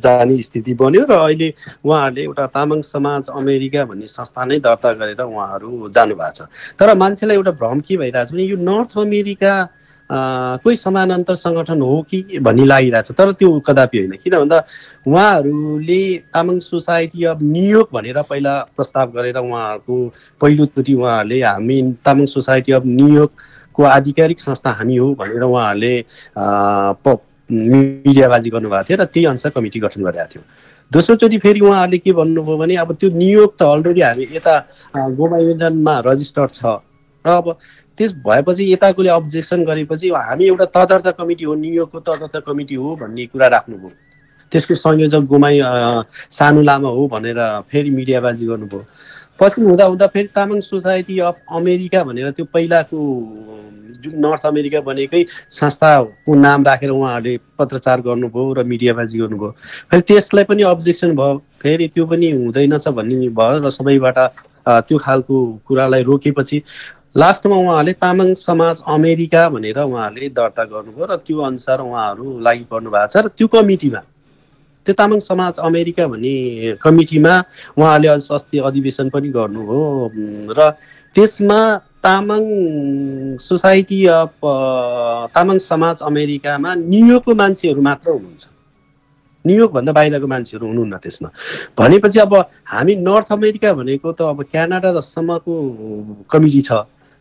जाने स्थिति बन्यो र अहिले उहाँहरूले एउटा तामाङ समाज अमेरिका भन्ने संस्था नै दर्ता गरेर उहाँहरू जानुभएको छ। तर मान्छेलाई एउटा भ्रम के भइरहेको भने यो नर्थ अमेरिका कोही समानान्तर सङ्गठन हो कि भन्ने लागिरहेछ तर त्यो कदापि होइन। किन भन्दा उहाँहरूले तामाङ सोसाइटी अफ न्युयोर्क भनेर पहिला प्रस्ताव गरेर उहाँहरूको पहिलोचोटि उहाँहरूले हामी तामाङ सोसाइटी अफ न्युयोर्कको आधिकारिक संस्था हामी हो भनेर उहाँहरूले मिडियाबाजी गर्नुभएको थियो र त्यही अनुसार कमिटी गठन गरेका थियो। दोस्रोचोटि फेरि उहाँहरूले के भन्नुभयो भने अब त्यो न्युयोर्क त अलरेडी हामी यता गोमायोजनमा रजिस्टर्ड छ। र अब त्यस भएपछि यताकोले अब्जेक्सन गरेपछि हामी एउटा तदर्थ कमिटी हो न्युयोर्कको तदर्थ कमिटी हो भन्ने कुरा राख्नुभयो। त्यसको संयोजक गुमाई सानो लामा हो भनेर फेरि मिडियाबाजी गर्नुभयो। पछि हुँदा हुँदा फेरि तामाङ सोसाइटी अफ अमेरिका भनेर त्यो पहिलाको जुन नर्थ अमेरिका बनेकै संस्थाको नाम राखेर उहाँहरूले पत्रचार गर्नुभयो र मिडियाबाजी गर्नुभयो। फेरि त्यसलाई पनि अब्जेक्सन भयो। फेरि त्यो पनि हुँदैनछ भन्ने भयो र सबैबाट त्यो खालको कुरालाई रोकेपछि लास्टमा उहाँहरूले तामाङ समाज अमेरिका भनेर उहाँहरूले दर्ता गर्नुभयो र त्यो अनुसार उहाँहरू लागि पर्नु भएको छ र त्यो कमिटीमा त्यो तामाङ समाज अमेरिका भन्ने कमिटीमा उहाँहरूले अस्ति अधिवेशन पनि गर्नुभयो। र त्यसमा तामाङ सोसाइटी अफ तामाङ समाज अमेरिकामा न्युयोर्कको मान्छेहरू मात्र हुनुहुन्छ। न्युयोर्कभन्दा बाहिरको मान्छेहरू हुनुहुन्न त्यसमा। भनेपछि अब हामी नर्थ अमेरिका भनेको त अब क्यानाडासम्मको कमिटी छ।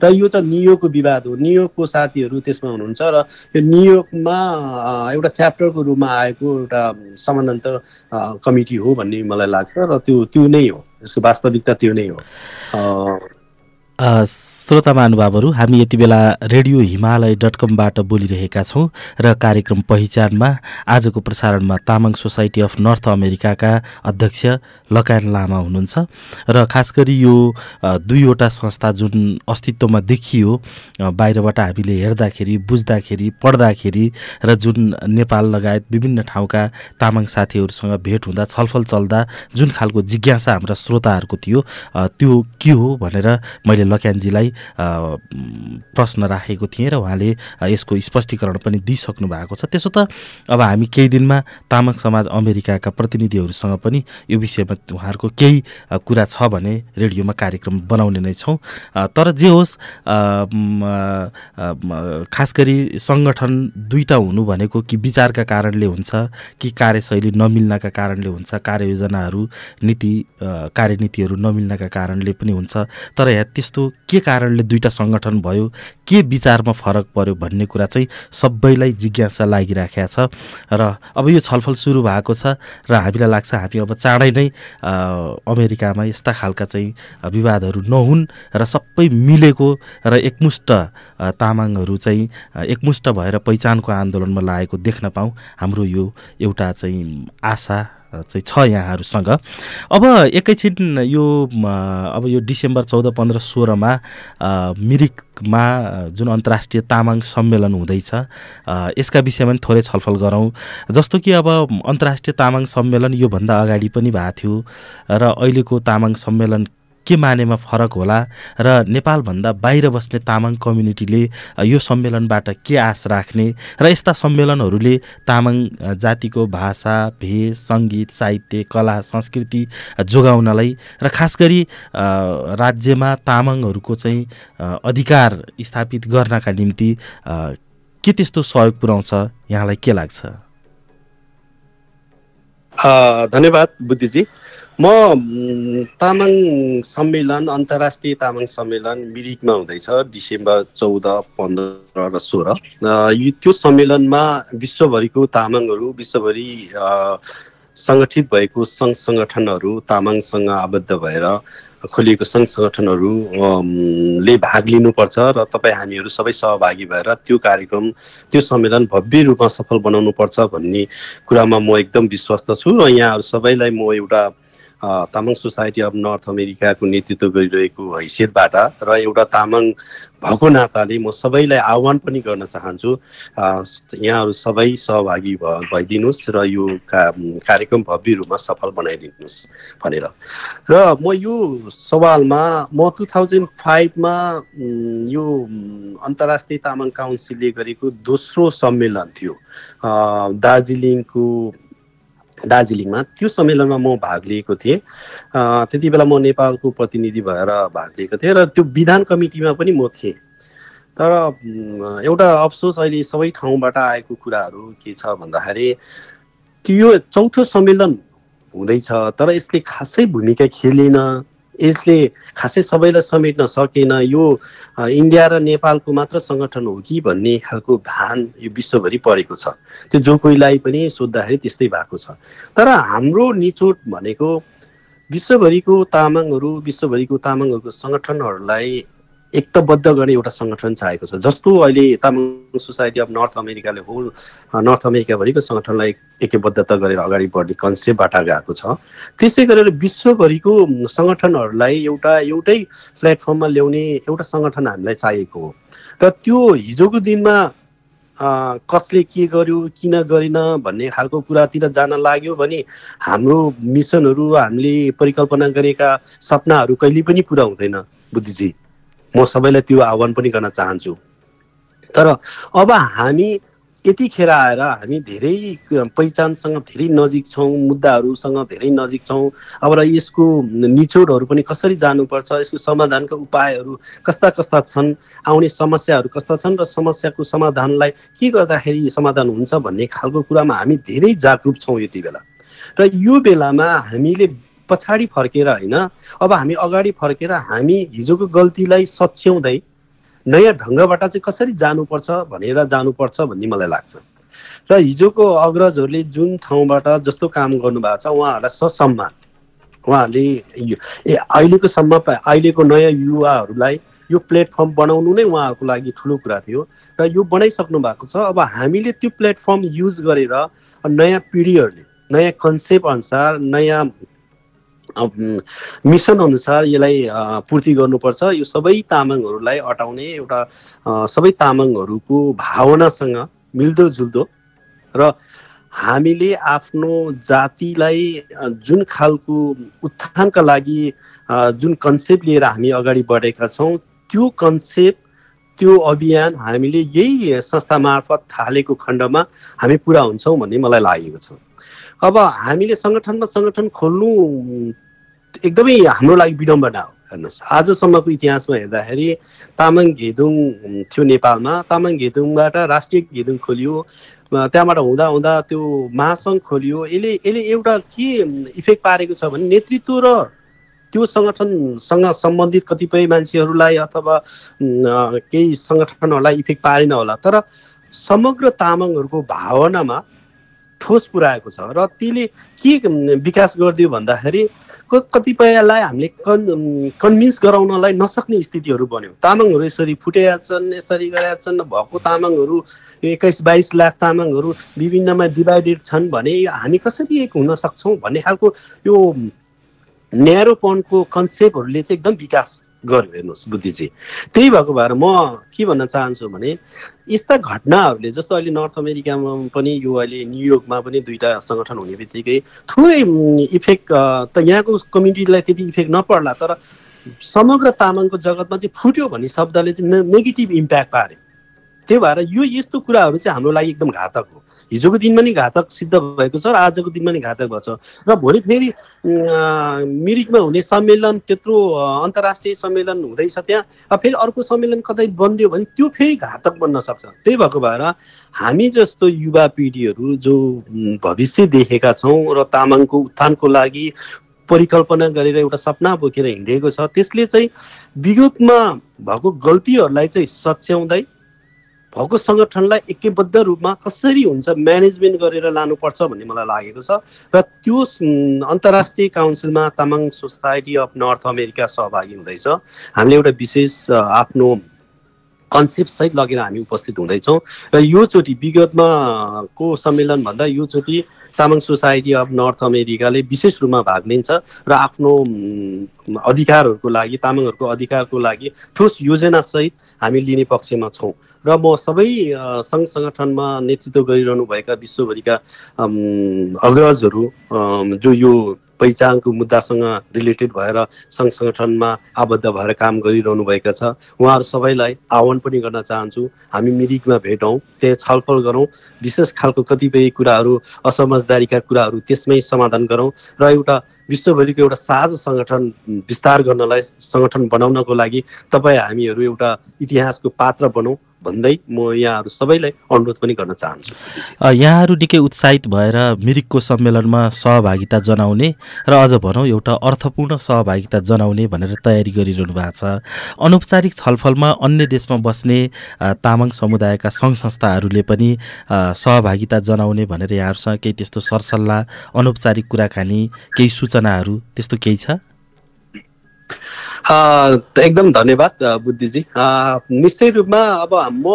र यो त नियोगको विवाद हो। नियोगको साथीहरू त्यसमा हुनुहुन्छ र यो नियोगमा एउटा च्याप्टरको रूपमा आएको एउटा समानान्तर कमिटी हो भन्ने मलाई लाग्छ र त्यो त्यो नै हो। यसको वास्तविकता त्यो नै हो। श्रोता महानुभावहरू हामी यति बेला रेडियो हिमालय डट कमबाट बोलिरहेका छौँ र कार्यक्रम पहिचानमा आजको प्रसारणमा तामाङ सोसाइटी अफ नर्थ अमेरिकाका अध्यक्ष लकायन लामा हुनुहुन्छ र खास गरी यो दुईवटा संस्था जुन अस्तित्वमा देखियो बाहिरबाट हामीले हेर्दाखेरि बुझ्दाखेरि पढ्दाखेरि र जुन नेपाल लगायत विभिन्न ठाउँका तामाङ साथीहरूसँग भेट हुँदा छलफल चल्दा जुन खालको जिज्ञासा हाम्रा श्रोताहरूको थियो त्यो के हो भनेर मैले लक्यानजीलाई प्रश्न राखेको थिएँ र उहाँले यसको स्पष्टीकरण पनि दिइसक्नु भएको छ। त्यसो त अब हामी केही दिनमा तामाङ समाज अमेरिकाका प्रतिनिधिहरूसँग पनि यो विषयमा उहाँहरूको केही कुरा छ भने रेडियोमा कार्यक्रम बनाउने नै छौँ। तर जे होस् खास गरी सङ्गठन दुईवटा हुनु भनेको कि विचारका कारणले हुन्छ कि कार्यशैली नमिल्नका कारणले हुन्छ कार्ययोजनाहरू नीति कार्यनीतिहरू नमिल्नका कारणले पनि हुन्छ। तर यहाँ त्यस्तो यस्तो के कारणले दुईवटा सङ्गठन भयो के विचारमा फरक पर्यो भन्ने कुरा चाहिँ सबैलाई जिज्ञासा लागिराखेको छ। र अब यो छलफल सुरु भएको छ र हामीलाई लाग्छ हामी अब चाँडै नै अमेरिकामा यस्ता खालका चाहिँ विवादहरू नहुन् र सबै मिलेको र एकमुष्ट तामाङहरू चाहिँ एकमुष्ट भएर पहिचानको आन्दोलनमा लागेको देख्न पाऊँ हाम्रो यो एउटा चाहिँ आशा चाहिँ छ यहाँहरूसँग। अब एकैछिन यो अब यो डिसेम्बर चौध पन्ध्र सोह्रमा मिरिकमा जुन अन्तर्राष्ट्रिय तामाङ सम्मेलन हुँदैछ यसका विषयमा पनि थोरै छलफल गरौँ। जस्तो कि अब अन्तर्राष्ट्रिय तामाङ सम्मेलन योभन्दा अगाडि पनि भएको थियो र अहिलेको तामाङ सम्मेलन के मानेमा फरक होला र नेपालभन्दा बाहिर बस्ने तामाङ कम्युनिटीले यो सम्मेलनबाट के आश राख्ने र यस्ता सम्मेलनहरूले तामाङ जातिको भाषा भेष सङ्गीत साहित्य कला संस्कृति जोगाउनलाई र खास गरी राज्यमा तामाङहरूको चाहिँ अधिकार स्थापित गर्नका निम्ति के त्यस्तो सहयोग पुर्याउँछ यहाँलाई के लाग्छ? धन्यवाद बुद्धिजी। म तामाङ सम्मेलन अन्तर्राष्ट्रिय तामाङ सम्मेलन मिरिकमा हुँदैछ डिसेम्बर चौध पन्ध्र र सोह्र। त्यो सम्मेलनमा विश्वभरिको तामाङहरू विश्वभरि सङ्गठित भएको सङ्घ सङ्गठनहरू तामाङसँग आबद्ध भएर खोलिएको सङ्घ सङ्गठनहरूले भाग लिनुपर्छ र तपाईँ हामीहरू सबै सहभागी भएर त्यो कार्यक्रम त्यो सम्मेलन भव्य रूपमा सफल बनाउनुपर्छ भन्ने कुरामा म एकदम विश्वस्त छु र यहाँहरू सबैलाई म एउटा तामाङ सोसाइटी अफ नर्थ अमेरिकाको नेतृत्व गरिरहेको हैसियतबाट र एउटा तामाङ भएको नाताले म सबैलाई आह्वान पनि गर्न चाहन्छु। यहाँहरू सबै सहभागी भइदिनुहोस् र यो का कार्यक्रम भव्य रूपमा सफल बनाइदिनुहोस् भनेर। र म यो सवालमा म टु थाउजन्ड फाइभमा यो अन्तर्राष्ट्रिय तामाङ काउन्सिलले गरेको दोस्रो सम्मेलन थियो। दार्जिलिङको दार्जिलिङमा। त्यो सम्मेलनमा म भाग लिएको थिएँ। त्यति बेला म नेपालको प्रतिनिधि भएर भाग लिएको थिएँ र त्यो विधान कमिटीमा पनि म थिएँ। तर एउटा अफसोस अहिले सबै ठाउँबाट आएको कुराहरू के छ भन्दाखेरि कि यो चौथो सम्मेलन हुँदैछ तर यसले खासै भूमिका खेलेन। यसले खासै सबैलाई समेट्न सकेन। यो इन्डिया र नेपालको मात्र सङ्गठन हो कि भन्ने खालको भान यो विश्वभरि परेको छ। त्यो जो कोहीलाई पनि सोद्धाखेरि त्यस्तै भएको छ। तर हाम्रो निचोट भनेको विश्वभरिको तामाङहरू विश्वभरिको तामाङहरूको सङ्गठनहरूलाई एकताबद्ध गर्ने एउटा सङ्गठन चाहेको छ। जस्तो अहिले तामाङ सोसाइटी अफ नर्थ अमेरिकाले होल नर्थ अमेरिकाभरिको सङ्गठनलाई एकबद्धता गरेर अगाडि बढ्ने कन्सेप्टबाट गएको छ। त्यसै गरेर विश्वभरिको सङ्गठनहरूलाई एउटा एउटै प्लेटफर्ममा ल्याउने एउटा सङ्गठन हामीलाई चाहिएको हो। र त्यो हिजोको दिनमा कसले के गर्यो किन गरेन भन्ने खालको कुरातिर जान लाग्यो भने हाम्रो मिसनहरू हामीले परिकल्पना गरेका सपनाहरू कहिले पनि पुरा हुँदैन बुद्धिजी। म सबैलाई त्यो आह्वान पनि गर्न चाहन्छु। तर अब हामी यतिखेर आएर हामी धेरै पहिचानसँग धेरै नजिक छौँ मुद्दाहरूसँग धेरै नजिक छौँ। अब र यसको निचोडहरू पनि कसरी जानुपर्छ यसको समाधानका उपायहरू कस्ता कस्ता छन् आउने समस्याहरू कस्ता छन् र समस्याको समाधानलाई के गर्दाखेरि समाधान हुन्छ भन्ने खालको कुरामा हामी धेरै जागरुक छौँ यति बेला। र यो बेलामा हामीले पछाडि फर्केर होइन अब हामी अगाडि फर्केर हामी हिजोको गल्तीलाई सच्याउँदै नयाँ ढङ्गबाट चाहिँ कसरी जानुपर्छ भनेर जानुपर्छ भन्ने मलाई लाग्छ। र हिजोको अग्रजहरूले जुन ठाउँबाट जस्तो काम गर्नुभएको छ उहाँहरूलाई ससम्मान। उहाँहरूले ए अहिलेको सम्म अहिलेको नयाँ युवाहरूलाई यो प्लेटफर्म बनाउनु नै उहाँहरूको लागि ठुलो कुरा थियो। र यो बनाइसक्नु भएको छ अब हामीले त्यो प्लेटफर्म युज गरेर नयाँ पिँढीहरूले नयाँ कन्सेप्ट अनुसार नयाँ मिसन अनुसार यसलाई पूर्ति गर्नुपर्छ। यो सबै तामाङहरूलाई अटाउने एउटा सबै तामाङहरूको भावनासँग मिल्दोजुल्दो र हामीले आफ्नो जातिलाई जुन खालको उत्थानका लागि जुन कन्सेप्ट लिएर हामी अगाडि बढेका छौँ त्यो कन्सेप्ट त्यो अभियान हामीले यही संस्था मार्फत थालेको खण्डमा हामी पुरा हुन्छौँ भन्ने मलाई लागेको छ। अब हामीले सङ्गठनमा सङ्गठन खोल्नु एकदमै हाम्रो लागि विडम्बना हो। हेर्नुहोस् आजसम्मको इतिहासमा हेर्दाखेरि तामाङ घेदुङ थियो नेपालमा। तामाङ घेदुङबाट राष्ट्रिय घेदुङ खोलियो। त्यहाँबाट हुँदा हुँदा त्यो महासङ्घ खोलियो। यसले यसले एउटा के इफेक्ट पारेको छ भने नेतृत्व र त्यो सङ्गठनसँग सम्बन्धित कतिपय मान्छेहरूलाई अथवा केही सङ्गठनहरूलाई इफेक्ट पारेन होला। तर समग्र तामाङहरूको भावनामा ठोस पुऱ्याएको छ र त्यसले के विकास गरिदियो भन्दाखेरि कतिपयलाई हामीले कन् कन्भिन्स गराउनलाई नसक्ने स्थितिहरू बन्यो। तामाङहरू यसरी फुटेका छन् यसरी गरेका छन् भएको तामाङहरू एक्काइस बाइस लाख तामाङहरू विभिन्नमा डिभाइडेड छन् भने हामी कसरी एक हुन सक्छौँ भन्ने खालको यो न्यारोपनको कन्सेप्टहरूले चाहिँ एकदम विकास गर्यो हेर्नुहोस् बुद्धिजी। त्यही भएको भएर म के भन्न चाहन्छु भने यस्ता घटनाहरूले जस्तो अहिले नर्थ अमेरिकामा पनि यो अहिले न्युयोर्कमा पनि दुईवटा सङ्गठन हुने बित्तिकै थोरै इफेक्ट त यहाँको कम्युनिटीलाई त्यति इफेक्ट नपर्ला तर समग्र तामाङको जगतमा चाहिँ फुट्यो भन्ने शब्दले चाहिँ नेगेटिभ इम्प्याक्ट पार्यो। त्यही भएर यो यस्तो कुराहरू चाहिँ हाम्रो लागि एकदम घातक हो। हिजोको दिनमा नि घातक सिद्ध भएको छ र आजको दिनमा नि घातक भएको छ। र भोलि फेरि मिरिकमा हुने सम्मेलन त्यत्रो अन्तर्राष्ट्रिय सम्मेलन हुँदैछ त्यहाँ। फेरि अर्को सम्मेलन कतै बनिदियो भने त्यो फेरि घातक बन्न सक्छ। त्यही भएको भएर हामी जस्तो युवा पिँढीहरू जो भविष्य देखेका छौँ र तामाङको उत्थानको लागि परिकल्पना गरेर एउटा सपना बोकेर हिँडेको छ त्यसले चाहिँ विगतमा भएको गल्तीहरूलाई चाहिँ सच्याउँदै भएको सङ्गठनलाई एकैबद्ध रूपमा कसरी हुन्छ म्यानेजमेन्ट गरेर लानुपर्छ भन्ने मलाई लागेको छ र त्यो अन्तर्राष्ट्रिय काउन्सिलमा Tamang society of north America सहभागी हुँदैछ। हामीले एउटा विशेष आफ्नो कन्सेप्टसहित लगेर हामी उपस्थित हुँदैछौँ र योचोटि विगतमा को सम्मेलनभन्दा योचोटि तामाङ सोसाइटी अफ नर्थ अमेरिकाले विशेष रूपमा भाग लिन्छ र आफ्नो अधिकारहरूको लागि तामाङहरूको अधिकारको लागि ठोस योजनासहित हामी लिने पक्षमा छौँ। र म सबै सङ्घ सङ्गठनमा नेतृत्व गरिरहनुभएका विश्वभरिका अग्रजहरू जो यो पहिचानको मुद्दासँग रिलेटेड भएर सङ्घ सङ्गठनमा आबद्ध भएर काम गरिरहनु छ उहाँहरू सबैलाई आह्वान पनि गर्न चाहन्छु। हामी मिरिकमा भेटौँ त्यहाँ छलफल गरौँ विशेष खालको कतिपय कुराहरू असमझदारीका कुराहरू त्यसमै समाधान गरौँ र एउटा विश्वभरिको एउटा साझ सङ्गठन विस्तार गर्नलाई सङ्गठन बनाउनको लागि तपाईँ हामीहरू एउटा इतिहासको पात्र बनौँ भन्दै म यहाँहरू सबैलाई अनुरोध पनि गर्न चाहन्छु। यहाँहरू निकै उत्साहित भएर मिरिकको सम्मेलनमा सहभागिता जनाउने र अझ भनौँ एउटा अर्थपूर्ण सहभागिता जनाउने भनेर तयारी गरिरहनु भएको छ। अनौपचारिक छलफलमा अन्य देशमा बस्ने तामाङ समुदायका सङ्घ संस्थाहरूले पनि सहभागिता जनाउने भनेर यहाँहरूसँग केही त्यस्तो सरसल्लाह अनौपचारिक कुराकानी केही सूचनाहरू? त्यस्तो केही छ? एकदम धन्यवाद बुद्धिजी। निश्चय रूपमा अब म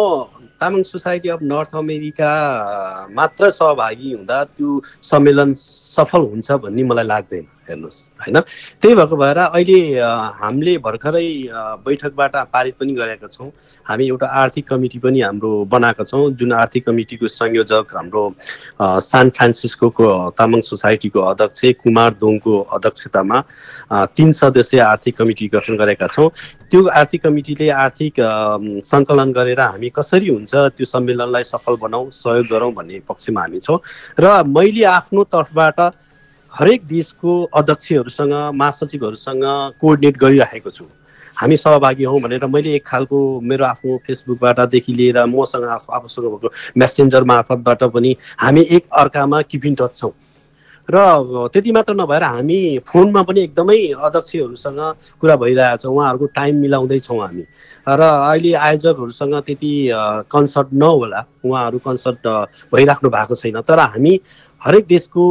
Tamang society of north America मात्र सहभागी हुँदा त्यो सम्मेलन सफल हुन्छ भन्ने मलाई लाग्दैन। हेर्नुहोस् होइन? त्यही भएको भएर अहिले हामीले भर्खरै बैठकबाट पारित पनि गरेका छौँ। हामी एउटा आर्थिक कमिटी पनि हाम्रो बनाएका छौँ। जुन आर्थिक कमिटीको संयोजक हाम्रो सान फ्रान्सिस्को तामाङ सोसाइटीको अध्यक्ष कुमार दोङको अध्यक्षतामा तिन सदस्यीय आर्थिक कमिटी गठन गरेका छौँ। त्यो आर्थिक कमिटीले आर्थिक सङ्कलन गरेर हामी कसरी हुन्छ त्यो सम्मेलनलाई सफल बनाऊ सहयोग गरौँ भन्ने पक्षमा हामी छौँ। र मैले आफ्नो तर्फबाट हरेक देशको अध्यक्षहरूसँग महासचिवहरूसँग कोअर्डिनेट गरिराखेको छु। हामी सहभागी हौँ भनेर मैले एक खालको मेरो आफ्नो फेसबुकबाटदेखि लिएर मसँग आफूसँग भएको मेसेन्जर मार्फतबाट पनि हामी एक अर्कामा किप इन टच छौँ र त्यति मात्र नभएर हामी फोनमा पनि एकदमै अध्यक्षहरूसँग कुरा भइरहेछ उहाँहरूको टाइम मिलाउँदैछौँ हामी। र अहिले आयोजकहरूसँग त्यति कन्सर्ट नहोला। उहाँहरू कन्सर्ट भइराख्नु भएको छैन। तर हामी हरेक देशको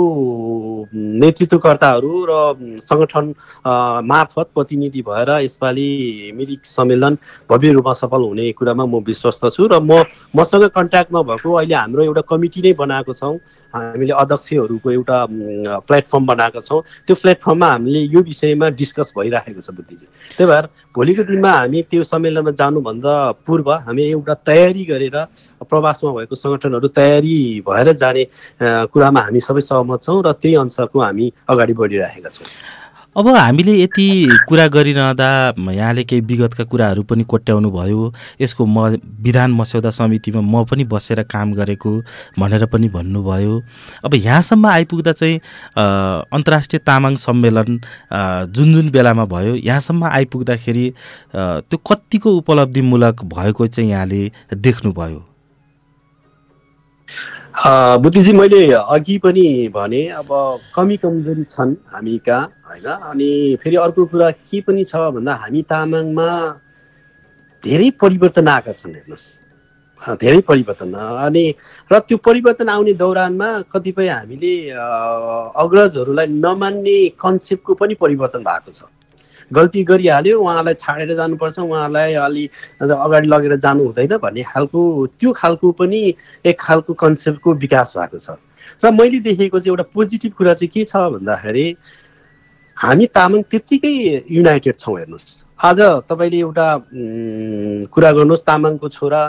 नेतृत्वकर्ताहरू र सङ्गठन मार्फत प्रतिनिधि भएर यसपालि मिरिक सम्मेलन भव्य रूपमा सफल हुने कुरामा म विश्वस्त छु र म मसँग कन्ट्याक्टमा भएको अहिले हाम्रो एउटा कमिटी नै बनाएको छौँ। हामीले अध्यक्षहरूको एउटा प्लेटफर्म बनाएको छौँ। त्यो प्लेटफर्ममा हामीले यो विषयमा डिस्कस भइराखेको छ बुद्धिजी। त्यही भएर भोलिको दिनमा हामी त्यो सम्मेलनमा जानुभन्दा पूर्व हामी एउटा तयारी गरेर प्रवासमा भएको सङ्गठनहरू तयारी भएर जाने कुरामा हामी सबै सहमत छौँ र त्यही अनुसारको हामी अगाडि बढिरहेका छौँ। अब हामीले यति कुरा गरिरहँदा यहाँले केही विगतका कुराहरू पनि कोट्याउनु भयो। यसको म विधान मस्यौदा समितिमा म पनि बसेर काम गरेको भनेर पनि भन्नुभयो। अब यहाँसम्म आइपुग्दा चाहिँ अन्तर्राष्ट्रिय तामाङ सम्मेलन जुन जुन बेलामा भयो यहाँसम्म आइपुग्दाखेरि त्यो कतिको उपलब्धिमूलक भएको चाहिँ यहाँले देख्नुभयो? बुद्धिजी मैले अघि पनि भने अब कमी कमजोरी छन् हामी कहाँ होइन? अनि फेरि अर्को कुरा के पनि छ भन्दा हामी तामाङमा धेरै परिवर्तन आएका छन् हेर्नुहोस्। धेरै परिवर्तन। अनि र त्यो परिवर्तन आउने दौरानमा कतिपय हामीले अग्रजहरूलाई नमान्ने कन्सेप्टको पनि परिवर्तन भएको छ। गल्ती गरिहाल्यो उहाँलाई छाडेर जानुपर्छ उहाँलाई अलि अगाडि लगेर जानु हुँदैन भन्ने खालको त्यो खालको पनि एक खालको कन्सेप्टको विकास भएको छ। र मैले देखेको चाहिँ एउटा पोजिटिभ कुरा चाहिँ के छ भन्दाखेरि हामी तामाङ त्यत्तिकै युनाइटेड छौँ हेर्नुहोस्। आज तपाईँले एउटा कुरा गर्नुहोस्। तामाङको छोरा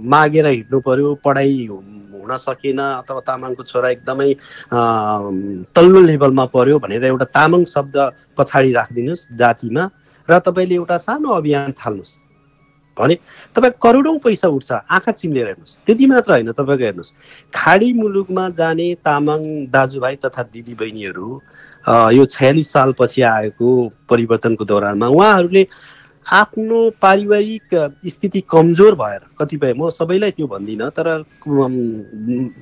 मागेर हिँड्नु पर्यो। पढाइ हुन सकेन अथवा तामाङको छोरा एकदमै तल्लो लेभलमा पर्यो भनेर एउटा तामाङ शब्द पछाडि राखिदिनुहोस् जातिमा र तपाईँले एउटा सानो अभियान थाल्नुहोस्। भने तपाईँ करोडौँ पैसा उठ्छ आँखा चिम्लेर हेर्नुहोस्। त्यति मात्र होइन तपाईँको हेर्नुहोस्। खाडी मुलुकमा जाने तामाङ दाजुभाइ तथा दिदीबहिनीहरू यो छयालिस सालपछि आएको परिवर्तनको दौरानमा उहाँहरूले आफ्नो पारिवारिक स्थिति कमजोर भएर कतिपय म सबैलाई त्यो भन्दिनँ तर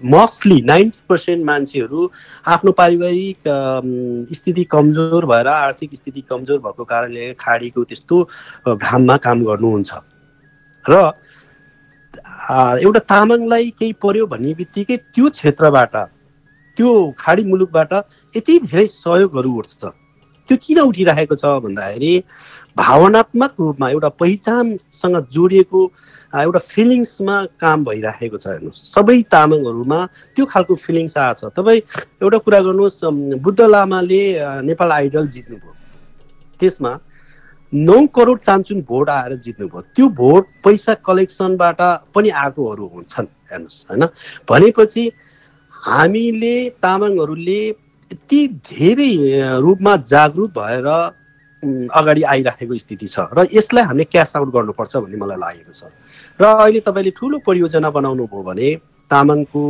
मोस्टली नाइन्टी पर्सेन्ट मान्छेहरू आफ्नो पारिवारिक स्थिति कमजोर भएर आर्थिक स्थिति कमजोर भएको कारणले खाडीको त्यस्तो घाममा काम गर्नुहुन्छ। र एउटा तामाङलाई केही पर्यो भन्ने बित्तिकै त्यो क्षेत्रबाट त्यो खाडी मुलुकबाट यति धेरै सहयोगहरू उठ्छ। त्यो किन उठिरहेको छ भन्दाखेरि भावनात्मक रूपमा एउटा पहिचानसँग जोडिएको एउटा फिलिङ्समा काम भइराखेको छ हेर्नुहोस्। सबै तामाङहरूमा त्यो खालको फिलिङ्स आएको छ। तपाईँ एउटा कुरा गर्नुहोस् बुद्ध लामाले नेपाल आइडल जित्नुभयो। त्यसमा नौ करोड चान्चुन भोट आएर जित्नुभयो। त्यो भोट पैसा कलेक्सनबाट पनि आएकोहरू हुन्छन् हेर्नुहोस् होइन? भनेपछि हामीले तामाङहरूले यति धेरै रूपमा जागरुक भएर अगाडि आइराखेको स्थिति छ र यसलाई हामीले क्यास आउट गर्नुपर्छ भन्ने मलाई लागेको छ। र अहिले तपाईँले ठुलो परियोजना बनाउनु भयो भने तामाङको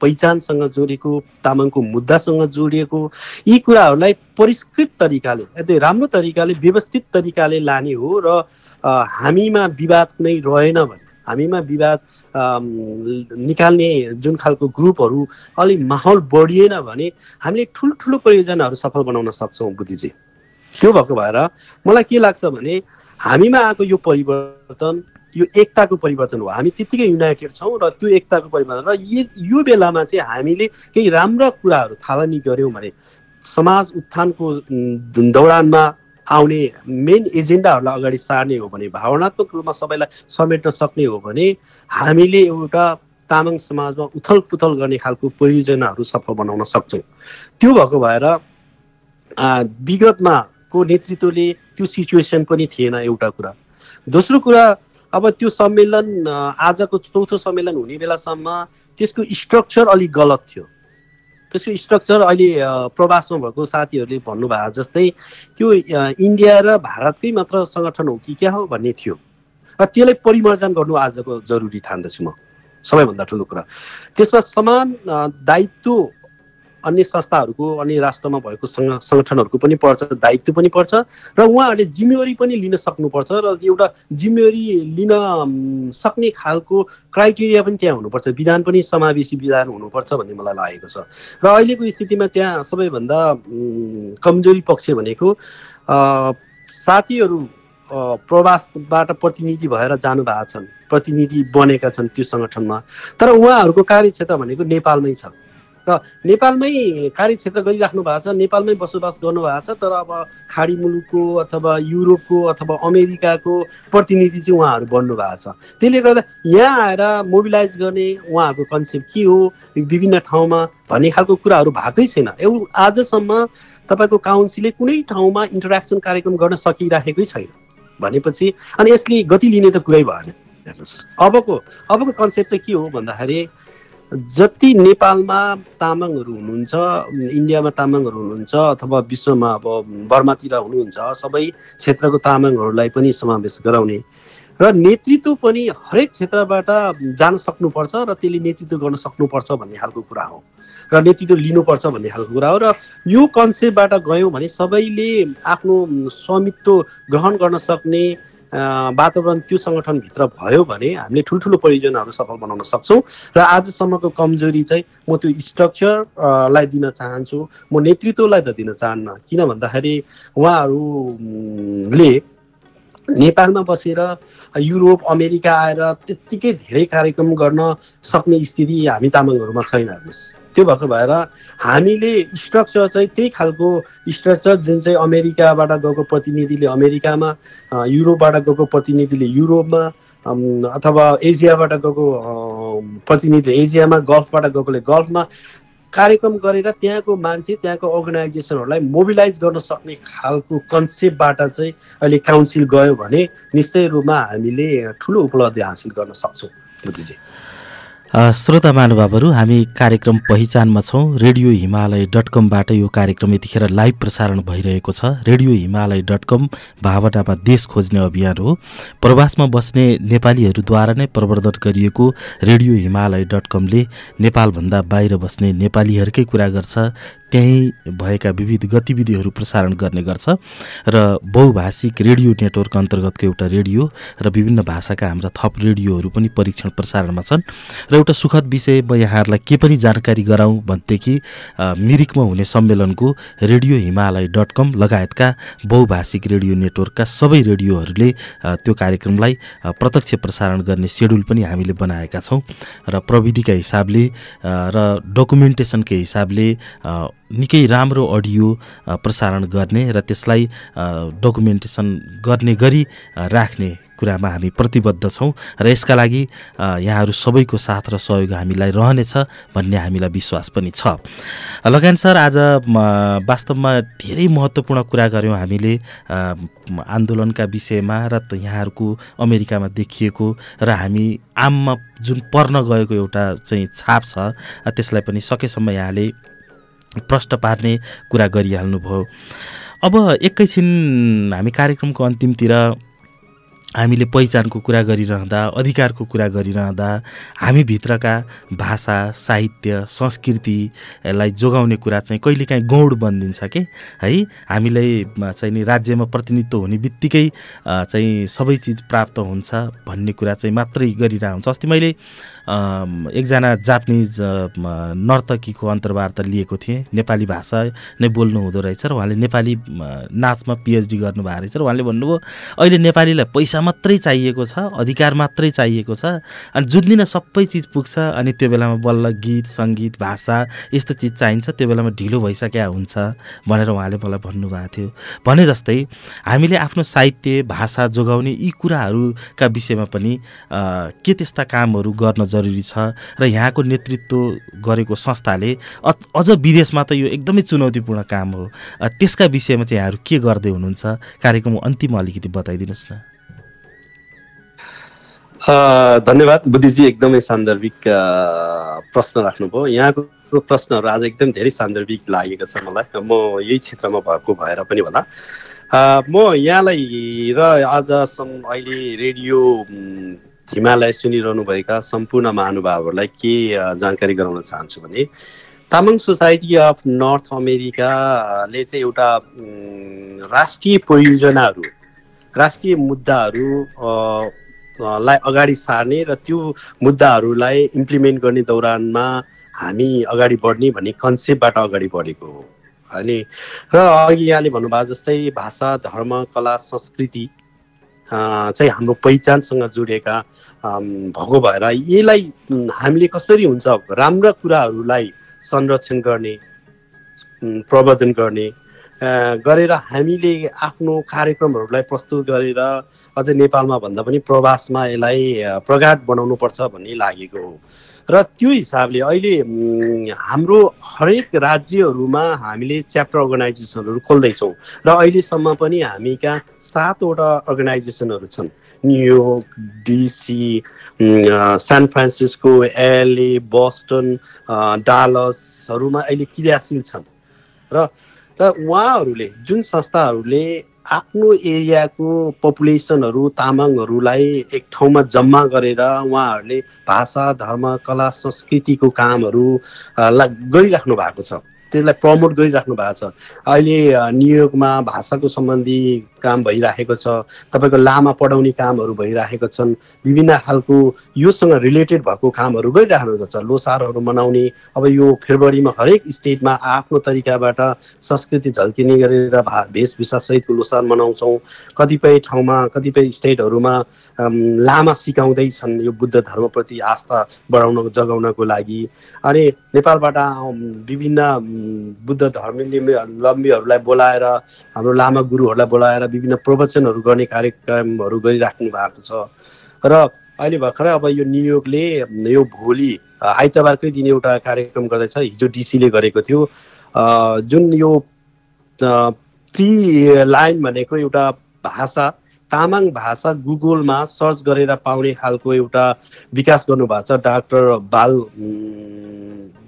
पहिचानसँग जोडिएको तामाङको मुद्दासँग जोडिएको यी कुराहरूलाई परिष्कृत तरिकाले यति राम्रो तरिकाले व्यवस्थित तरिकाले लाने हो र हामीमा विवाद कुनै रहेन भने हामीमा विवाद निकाल्ने जुन खालको ग्रुपहरू अलिक माहौल बढिएन भने हामीले ठुल्ठुलो परियोजनाहरू सफल बनाउन सक्छौँ बुद्धिजी। त्यो भएको भएर मलाई के लाग्छ भने हामीमा आएको यो परिवर्तन यो एकताको परिवर्तन हो। हामी त्यत्तिकै युनाइटेड छौँ र त्यो एकताको परिवर्तन र यो बेलामा चाहिँ हामीले केही राम्रा कुराहरू थालनी गऱ्यौँ भने समाज उत्थानको दौरानमा आउने मेन एजेन्डाहरूलाई अगाडि सार्ने हो भने भावनात्मक रूपमा सबैलाई समेट्न सक्ने हो भने हामीले एउटा तामाङ समाजमा उथल पुथल गर्ने खालको परियोजनाहरू सफल बनाउन सक्छौँ। त्यो भएको भएर विगतमा को नेतृत्वले त्यो सिचुएसन पनि थिएन एउटा कुरा। दोस्रो कुरा अब त्यो सम्मेलन आजको चौथो सम्मेलन हुने बेलासम्म त्यसको स्ट्रक्चर अलिक गलत थियो। त्यसको स्ट्रक्चर अहिले प्रवासमा भएको साथीहरूले भन्नुभएको जस्तै त्यो इन्डिया र भारतकै मात्र सङ्गठन हो कि क्या हो भन्ने थियो। र त्यसलाई परिमार्जन गर्नु आजको जरुरी ठान्दछु म। सबैभन्दा ठुलो कुरा। त्यसमा समान दायित्व अन्य संस्थाहरूको अन्य राष्ट्रमा भएको सङ्गठनहरूको पनि पर्छ दायित्व पनि पर्छ र उहाँहरूले जिम्मेवारी पनि लिन सक्नुपर्छ र एउटा जिम्मेवारी लिन सक्ने खालको क्राइटेरिया पनि त्यहाँ हुनुपर्छ विधान पनि समावेशी विधान हुनुपर्छ भन्ने मलाई लागेको छ। र अहिलेको स्थितिमा त्यहाँ सबैभन्दा कमजोरी पक्ष भनेको साथीहरू प्रवासबाट प्रतिनिधि भएर जानुभएको छन् प्रतिनिधि बनेका छन् त्यो सङ्गठनमा तर उहाँहरूको कार्यक्षेत्र भनेको नेपालमै छ। र नेपालमै कार्यक्षेत्र गरिराख्नु भएको छ नेपालमै बसोबास गर्नुभएको छ तर अब खाडी मुलुकको अथवा युरोपको अथवा अमेरिकाको प्रतिनिधि चाहिँ उहाँहरू बन्नु भएको छ। त्यसले गर्दा यहाँ आएर मोबिलाइज गर्ने उहाँहरूको कन्सेप्ट के हो विभिन्न ठाउँमा भन्ने खालको कुराहरू भएकै छैन। एउ आजसम्म तपाईँको काउन्सिलले कुनै ठाउँमा इन्टरेक्सन कार्यक्रम गर्न सकिराखेकै छैन भनेपछि अनि यसले गति लिने त कुरै भएन। हेर्नुहोस् अबको अबको कन्सेप्ट चाहिँ के हो भन्दाखेरि जति नेपालमा तामाङहरू हुनुहुन्छ इन्डियामा तामाङहरू हुनुहुन्छ अथवा विश्वमा अब बर्मातिर हुनुहुन्छ सबै क्षेत्रको तामाङहरूलाई पनि समावेश गराउने र नेतृत्व पनि हरेक क्षेत्रबाट जान सक्नुपर्छ र त्यसले नेतृत्व गर्न सक्नुपर्छ भन्ने खालको कुरा हो र नेतृत्व लिनुपर्छ भन्ने खालको कुरा हो र यो कन्सेप्टबाट गयौँ भने सबैले आफ्नो स्वामित्व ग्रहण गर्न सक्ने वातावरण त्यो सङ्गठनभित्र भयो भने हामीले ठुल्ठुलो परियोजनाहरू सफल बनाउन सक्छौँ। र आजसम्मको कमजोरी चाहिँ म त्यो स्ट्रक्चरलाई दिन चाहन्छु। म नेतृत्वलाई त दिन चाहन्न। किन भन्दाखेरि उहाँहरूले नेपालमा बसेर युरोप अमेरिका आएर त्यत्तिकै धेरै कार्यक्रम गर्न सक्ने स्थिति हामी तामाङहरूमा छैन हेर्नुहोस्। त्यो भएको भएर हामीले स्ट्रक्चर चाहिँ त्यही खालको स्ट्रक्चर जुन चाहिँ अमेरिकाबाट गएको प्रतिनिधिले अमेरिकामा युरोपबाट गएको प्रतिनिधिले युरोपमा अथवा एसियाबाट गएको प्रतिनिधि एसियामा गल्फबाट गएकोले गल्फमा कार्यक्रम गरेर त्यहाँको मान्छे त्यहाँको अर्गनाइजेसनहरूलाई मोबिलाइज गर्न सक्ने खालको कन्सेप्टबाट चाहिँ अहिले काउन्सिल गयो भने निश्चय रूपमा हामीले ठुलो उपलब्धि हासिल गर्न सक्छौँ बुद्धिजी। श्रोता महानुभावहरू हामी कार्यक्रम पहिचानमा छौँ। रेडियो हिमालय डट कमबाट यो कार्यक्रम यतिखेर लाइभ प्रसारण भइरहेको छ। रेडियो हिमालय डट कम भावनामा देश खोज्ने अभियान हो। प्रवासमा बस्ने नेपालीहरूद्वारा नै प्रवर्धन गरिएको रेडियो हिमालय डट कमले नेपालभन्दा बाहिर बस्ने नेपालीहरूकै कुरा गर्छ। त्यहीँ भएका विविध गतिविधिहरू प्रसारण गर्ने गर्छ र बहुभाषिक रेडियो नेटवर्क अन्तर्गतको एउटा रेडियो र विभिन्न भाषाका हाम्रा थप रेडियोहरू पनि परीक्षण प्रसारणमा छन् र एउटा सुखद विषय म यहाँहरूलाई के पनि जानकारी गराउँ भन्थेँ मिरिकमा हुने सम्मेलनको रेडियो हिमालय डट कम लगायतका बहुभाषिक रेडियो नेटवर्कका सबै रेडियोहरूले त्यो कार्यक्रमलाई प्रत्यक्ष प्रसारण गर्ने सेड्युल पनि हामीले बनाएका छौँ र प्रविधिका हिसाबले र डकुमेन्टेसनकै हिसाबले निकै राम्रो अडियो प्रसारण गर्ने र त्यसलाई डकुमेन्टेसन गर्ने गरी राख्ने कुरामा हामी प्रतिबद्ध छौँ र यसका लागि यहाँहरू सबैको साथ र सहयोग हामीलाई रहनेछ भन्ने हामीलाई विश्वास पनि छ। लगान सर आज वास्तवमा धेरै महत्त्वपूर्ण कुरा गऱ्यौँ हामीले आन्दोलनका विषयमा र यहाँहरूको अमेरिकामा देखिएको र हामी आममा जुन पर्न गएको एउटा चाहिँ छाप छ त्यसलाई पनि सकेसम्म यहाँले प्रष्ट पार्ने कुरा गरिहाल्नुभयो। अब एकैछिन हामी कार्यक्रमको अन्तिमतिर हामीले पहिचानको कुरा गरिरहँदा अधिकारको कुरा गरिरहँदा हामीभित्रका भाषा साहित्य संस्कृतिलाई जोगाउने कुरा चाहिँ कहिलेकाहीँ गौड बनिदिन्छ कि? है हामीलाई चाहिँ नि राज्यमा प्रतिनिधित्व हुने बित्तिकै चाहिँ सबै चिज प्राप्त हुन्छ भन्ने कुरा चाहिँ मात्रै गरिरहेको हुन्छ अस्ति मैले एकजना जापानिज नर्तकीको अन्तर्वार्ता लिएको थिएँ। नेपाली भाषा नै बोल्नु हुँदो रहेछ र उहाँले नेपाली नाचमा पिएचडी गर्नुभएको रहेछ र उहाँले भन्नुभयो अहिले नेपालीलाई पैसा मात्रै चाहिएको छ अधिकार मात्रै चाहिएको छ अनि जुन दिन सबै चिज पुग्छ अनि त्यो बेलामा बल्ल गीत सङ्गीत भाषा यस्तो चिज चाहिन्छ त्यो बेलामा ढिलो भइसक्या हुन्छ भनेर उहाँले मलाई भन्नुभएको थियो। भने जस्तै हामीले आफ्नो साहित्य भाषा जोगाउने यी कुराहरूका विषयमा पनि के त्यस्ता कामहरू गर्न जरुरी छ र यहाँको नेतृत्व गरेको संस्थाले अझ विदेशमा त यो एकदमै चुनौतीपूर्ण काम हो। त्यसका विषयमा चाहिँ यहाँहरू के गर्दै हुनुहुन्छ? कार्यक्रम अन्तिम अलिकति बताइदिनुहोस् न। धन्यवाद बुद्धिजी एकदमै सान्दर्भिक प्रश्न राख्नुभयो। यहाँको प्रश्नहरू आज एकदम धेरै सान्दर्भिक लागेको छ मलाई। म यही क्षेत्रमा भएको भएर पनि होला। म यहाँलाई र आजसम्म अहिले रेडियो हिमालय सुनिरहनुभएका सम्पूर्ण महानुभावहरूलाई के जानकारी गराउन चाहन्छु भने तामाङ सोसाइटी अफ नर्थ अमेरिकाले चाहिँ एउटा राष्ट्रिय परियोजनाहरू राष्ट्रिय मुद्दाहरू लाई अगाडि सार्ने र त्यो मुद्दाहरूलाई इम्प्लिमेन्ट गर्ने दौरानमा हामी अगाडि बढ्ने भन्ने कन्सेप्टबाट अगाडि बढेको हो। अनि र अघि यहाँले भन्नुभएको जस्तै भाषा धर्म कला संस्कृति चाहिँ हाम्रो पहिचानसँग जोडिएका भएको भएर यसलाई हामीले कसरी हुन्छ राम्रा कुराहरूलाई संरक्षण गर्ने प्रवर्धन गर्ने गरेर हामीले आफ्नो कार्यक्रमहरूलाई प्रस्तुत गरेर अझै नेपालमा भन्दा पनि प्रवासमा यसलाई प्रगाट बनाउनुपर्छ भन्ने लागेको हो र त्यो हिसाबले अहिले हाम्रो हरेक राज्यहरूमा हामीले च्याप्टर अर्गनाइजेसनहरू खोल्दैछौँ। र अहिलेसम्म पनि हामी कहाँ सातवटा अर्गनाइजेसनहरू छन्। New York DC San Francisco LA Boston डालसहरूमा अहिले क्रियाशील छन्। र र उहाँहरूले जुन संस्थाहरूले आफ्नो एरियाको पपुलेसनहरू तामाङहरूलाई एक ठाउँमा जम्मा गरेर उहाँहरूले भाषा धर्म कला संस्कृतिको कामहरू गरिराख्नु भएको छ। त्यसलाई प्रमोट गरिराख्नु भएको छ। अहिले न्युयोर्कमा भाषाको सम्बन्धी काम भइराखेको छ तपाईँको लामा पढाउने कामहरू भइराखेको छन् विभिन्न खालको योसँग रिलेटेड भएको कामहरू गरिराखेको छ लोसारहरू मनाउने। अब यो फेब्रुअरीमा हरेक स्टेटमा आफ्नो तरिकाबाट संस्कृति झल्किने गरेर भा वेशभूषासहितको लोसार मनाउँछौँ। कतिपय ठाउँमा कतिपय स्टेटहरूमा लामा सिकाउँदैछन् यो बुद्ध धर्मप्रति आस्था बढाउन जगाउनको लागि। अनि नेपालबाट विभिन्न बुद्ध धर्मावलम्बीहरूलाई बोलाएर हाम्रो लामा गुरुहरूलाई बोलाएर विभिन्न प्रवचनहरू गर्ने कार्यक्रमहरू गरिराख्नु भएको छ। र अहिले भर्खरै अब यो न्युयोर्कले यो भोलि आइतबारकै दिन एउटा कार्यक्रम गर्दैछ हिजो डिसीले गरेको थियो। जुन यो ट्री लाइन भनेको एउटा भाषा तामाङ भाषा गुगलमा सर्च गरेर पाउने खालको एउटा विकास गर्नुभएको छ। डाक्टर बाल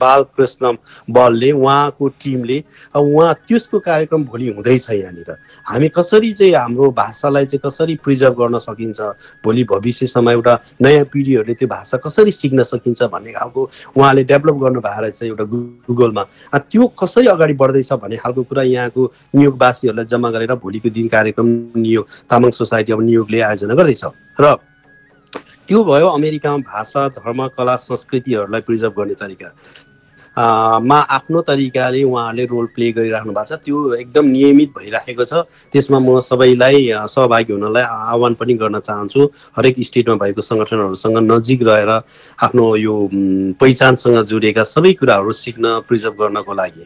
बालकृष्ण बलले उहाँको टिमले उहाँ त्यसको कार्यक्रम भोलि हुँदैछ यहाँनिर। हामी कसरी चाहिँ हाम्रो भाषालाई चाहिँ कसरी प्रिजर्भ गर्न सकिन्छ? भोलि भविष्यसम्म एउटा नयाँ पिँढीहरूले त्यो भाषा कसरी सिक्न सकिन्छ भन्ने खालको उहाँले डेभलप गर्नु भएको रहेछ एउटा गुगलमा। त्यो कसरी अगाडि बढ्दैछ भन्ने खालको कुरा यहाँको नियोगवासीहरूलाई जम्मा गरेर भोलिको दिन कार्यक्रम नियोग तामाङ सोसाइटी अब नियोगले आयोजना गर्दैछ। र त्यो भयो अमेरिकामा भाषा धर्म कला संस्कृतिहरूलाई प्रिजर्भ गर्ने तरिका। मा आफ्नो तरिकाले उहाँहरूले रोल प्ले गरिराख्नु भएको छ। त्यो एकदम नियमित भइराखेको छ। त्यसमा म सबैलाई सहभागी हुनलाई आह्वान पनि गर्न चाहन्छु। हरेक स्टेटमा भएको सङ्गठनहरूसँग नजिक रहेर आफ्नो यो पहिचानसँग जोडिएका सबै कुराहरू सिक्न प्रिजर्भ गर्नको लागि।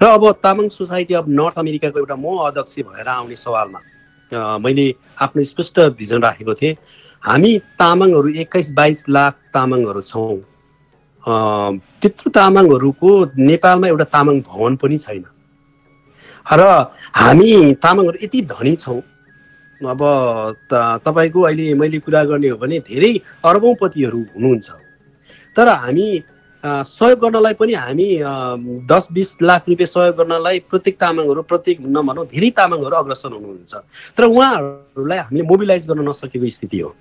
र अब तामाङ सोसाइटी अफ नर्थ अमेरिकाको एउटा म अध्यक्ष भएर आउने सवालमा मैले आफ्नो स्पष्ट भिजन राखेको थिएँ। हामी तामाङहरू एक्काइस बाइस लाख तामाङहरू छौँ। त्यत्रो तामाङहरूको नेपालमा एउटा तामाङ भवन पनि छैन। र हामी तामाङहरू यति धनी छौँ। अब तपाईँको अहिले मैले कुरा गर्ने हो भने धेरै अरबौँपतिहरू हुनुहुन्छ। तर हामी सहयोग गर्नलाई पनि हामी दस बिस लाख रुपियाँ सहयोग गर्नलाई प्रत्येक तामाङहरू प्रत्येक नभनौँ धेरै तामाङहरू अग्रसर हुनुहुन्छ। तर उहाँहरूलाई हामीले मोबिलाइज गर्न नसकेको स्थिति हो।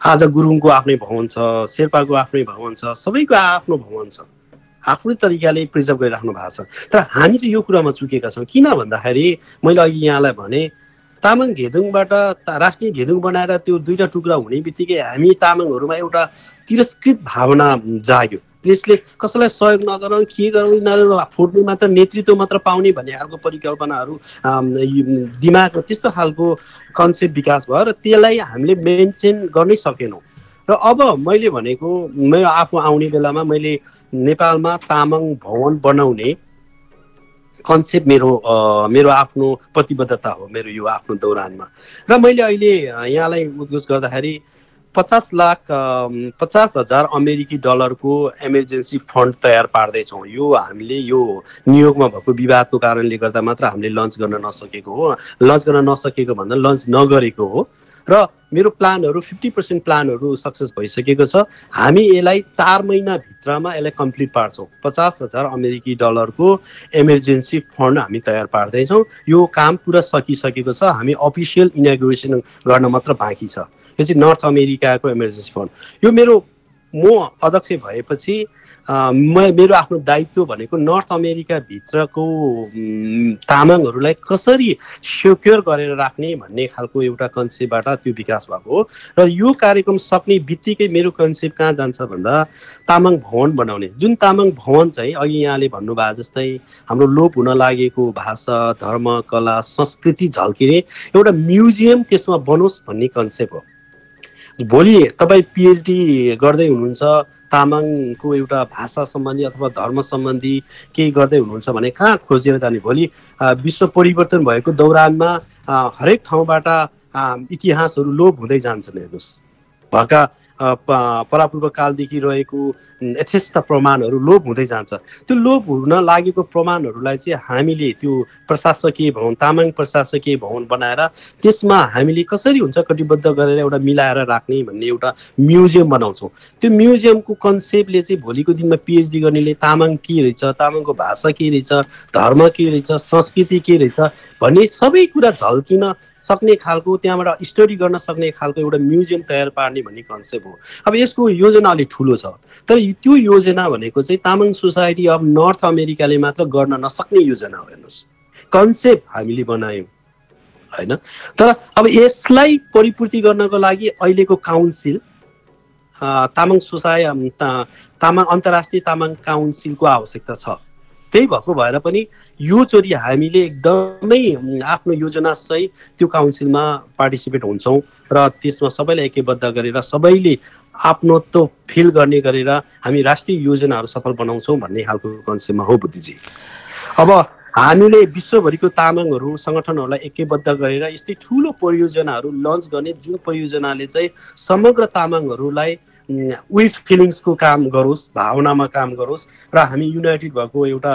आज गुरुङको आफ्नै भवन छ शेर्पाको आफ्नै भवन छ सबैको आफ्नो भवन छ। आफ्नै तरिकाले प्रिजर्भ गरिराख्नु भएको छ। तर हामी चाहिँ यो कुरामा चुकेका छौँ। किन भन्दाखेरि मैले अघि यहाँलाई भने तामाङ घेदुङबाट राष्ट्रिय घेदुङ बनाएर त्यो दुईवटा टुक्रा हुने बित्तिकै हामी तामाङहरूमा एउटा तिरस्कृत भावना जाग्यो। त्यसले कसैलाई सहयोग नगरौँ के गरौँ यिनीहरू फुट्ने मात्र नेतृत्व मात्र पाउने भन्ने खालको परिकल्पनाहरू दिमागमा त्यस्तो खालको कन्सेप्ट विकास भयो र त्यसलाई हामीले मेन्टेन गर्नै सकेनौँ। र अब मैले भनेको मेरो आफू आउने बेलामा मैले नेपालमा तामाङ भवन बनाउने कन्सेप्ट मेरो मेरो आफ्नो प्रतिबद्धता हो मेरो यो आफ्नो दौरानमा। र मैले अहिले यहाँलाई उद्घोष गर्दाखेरि पचास लाख पचास हजार अमेरिकी डलरको इमर्जेन्सी फन्ड तयार पार्दैछौँ। यो हामीले यो नियोगमा भएको विवादको कारणले गर्दा मात्र हामीले लन्च गर्न नसकेको हो। लन्च गर्न नसकेको भन्दा लन्च नगरेको हो। र मेरो प्लानहरू फिफ्टी पर्सेन्ट प्लानहरू सक्सेस भइसकेको छ। हामी यसलाई चार महिनाभित्रमा यसलाई कम्प्लिट पार्छौँ। पचास हजार अमेरिकी डलरको इमर्जेन्सी फन्ड हामी तयार पार्दैछौँ। यो काम पुरा सकिसकेको छ। हामी अफिसियल इनागुरेसन गर्न मात्र बाँकी छ। यो चाहिँ नर्थ अमेरिकाको इमर्जेन्सी फन्ड यो मेरो म अध्यक्ष भएपछि म मेरो आफ्नो दायित्व भनेको नर्थ अमेरिकाभित्रको तामाङहरूलाई कसरी सेक्योर गरेर राख्ने भन्ने खालको एउटा कन्सेप्टबाट त्यो विकास भएको हो। र यो कार्यक्रम सक्ने बित्तिकै मेरो कन्सेप्ट कहाँ जान्छ भन्दा तामाङ भवन बनाउने। जुन तामाङ भवन चाहिँ अघि यहाँले भन्नुभयो जस्तै हाम्रो लोप हुन लागेको भाषा धर्म कला संस्कृति झल्किने एउटा म्युजियम त्यसमा बनोस् भन्ने कन्सेप्ट हो। भोलि तपाईँ पिएचडी गर्दै हुनुहुन्छ तामाङको एउटा भाषा सम्बन्धी अथवा धर्म सम्बन्धी केही गर्दै हुनुहुन्छ भने कहाँ खोजेर जाने? भोलि विश्व परिवर्तन भएको दौरानमा हरेक ठाउँबाट इतिहासहरू लोप हुँदै जान्छन् हेर्नुहोस्। भएका परापूर्व कालदेखि रहेको यथेष्ट प्रमाणहरू लोप हुँदै जान्छ। त्यो लोप हुन लागेको प्रमाणहरूलाई चाहिँ हामीले त्यो प्रशासकीय भवन तामाङ प्रशासकीय भवन बनाएर त्यसमा हामीले कसरी हुन्छ कटिबद्ध गरेर एउटा मिलाएर राख्ने भन्ने एउटा म्युजियम बनाउँछौँ। त्यो म्युजियमको कन्सेप्टले चाहिँ भोलिको दिनमा पिएचडी गर्नेले तामाङ के रहेछ तामाङको भाषा के रहेछ धर्म के रहेछ संस्कृति के रहेछ भन्ने सबै कुरा झल्किन सक्ने खालको त्यहाँबाट स्टडी गर्न सक्ने खालको एउटा म्युजियम तयार पार्ने भन्ने कन्सेप्ट हो। अब यसको योजना अलिक ठुलो छ। तर त्यो योजना भनेको चाहिँ तामाङ सोसाइटी अफ नर्थ अमेरिकाले मात्र गर्न नसक्ने योजना हो हेर्नुहोस्। कन्सेप्ट हामीले बनायौँ होइन? तर अब यसलाई परिपूर्ति गर्नको लागि अहिलेको काउन्सिल तामाङ सोसाइ तामाङ अन्तर्राष्ट्रिय तामाङ काउन्सिलको आवश्यकता छ। त्यही भएको भएर पनि यो चोरी हामीले एकदमै आफ्नो योजनासहित त्यो काउन्सिलमा पार्टिसिपेट हुन्छौँ र त्यसमा सबैलाई एकबद्ध गरेर सबैले आफ्नोत्व फिल गर्ने गरेर हामी राष्ट्रिय योजनाहरू सफल बनाउँछौँ भन्ने खालको कन्सेप्टमा हो बुद्धिजी। अब हामीले विश्वभरिको तामाङहरू सङ्गठनहरूलाई एकैबद्ध गरेर यस्तै ठुलो परियोजनाहरू लन्च गर्ने जुन परियोजनाले चाहिँ समग्र तामाङहरूलाई विथ फिलिङ्सको काम गरोस् भावनामा काम गरोस् र हामी युनाइटेड भएको एउटा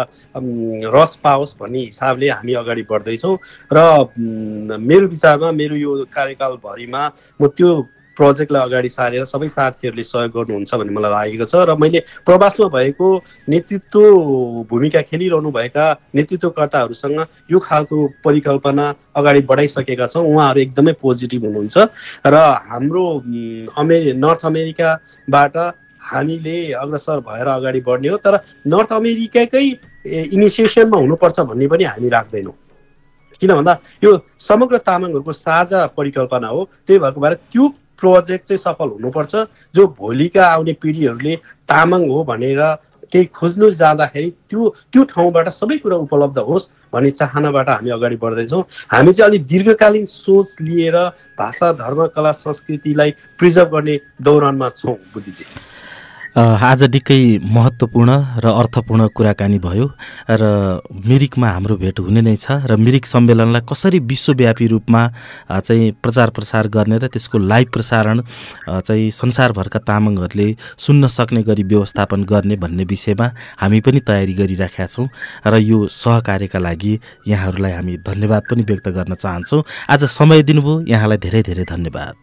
रस पाओस् भन्ने हिसाबले हामी अगाडि बढ्दैछौँ। र मेरो विचारमा मेरो यो कार्यकालभरिमा म त्यो प्रोजेक्टलाई अगाडि सारेर सबै साथीहरूले सहयोग गर्नुहुन्छ भन्ने मलाई लागेको छ र मैले प्रवासमा भएको नेतृत्व भूमिका खेलिरहनु भएका नेतृत्वकर्ताहरूसँग यो खालको परिकल्पना अगाडि बढाइसकेका छौँ। उहाँहरू एकदमै पोजिटिभ हुनुहुन्छ र हाम्रो अमे नर्थ अमेरिकाबाट हामीले अग्रसर भएर अगाडि बढ्ने हो तर नर्थ अमेरिकाकै इनिसिएसनमा हुनुपर्छ भन्ने पनि हामी राख्दैनौँ। किन भन्दा यो समग्र तामाङहरूको साझा परिकल्पना हो। त्यही भएको भएर त्यो प्रोजेक्ट चाहिँ सफल हुनुपर्छ जो भोलिका आउने पिँढीहरूले तामाङ हो भनेर केही खोज्नु जाँदाखेरि त्यो त्यो ठाउँबाट सबै कुरा उपलब्ध होस् भन्ने चाहनाबाट हामी अगाडि बढ्दैछौँ। हामी चाहिँ अलिक दीर्घकालीन सोच लिएर भाषा धर्म कला संस्कृतिलाई प्रिजर्भ गर्ने दौरानमा छौँ बुद्धिजी। आज निकै महत्त्वपूर्ण र अर्थपूर्ण कुराकानी भयो र मिरिकमा हाम्रो भेट हुने नै छ र मिरिक सम्मेलनलाई कसरी विश्वव्यापी रूपमा चाहिँ प्रचार प्रसार गर्ने र त्यसको लाइभ प्रसारण चाहिँ संसारभरका तामाङहरूले सुन्न सक्ने गरी व्यवस्थापन गर्ने भन्ने विषयमा हामी पनि तयारी गरिराखेका छौँ र यो सहकार्यका लागि यहाँहरूलाई हामी धन्यवाद पनि व्यक्त गर्न चाहन्छौँ। आज समय दिनुभयो यहाँलाई धेरै धेरै धन्यवाद।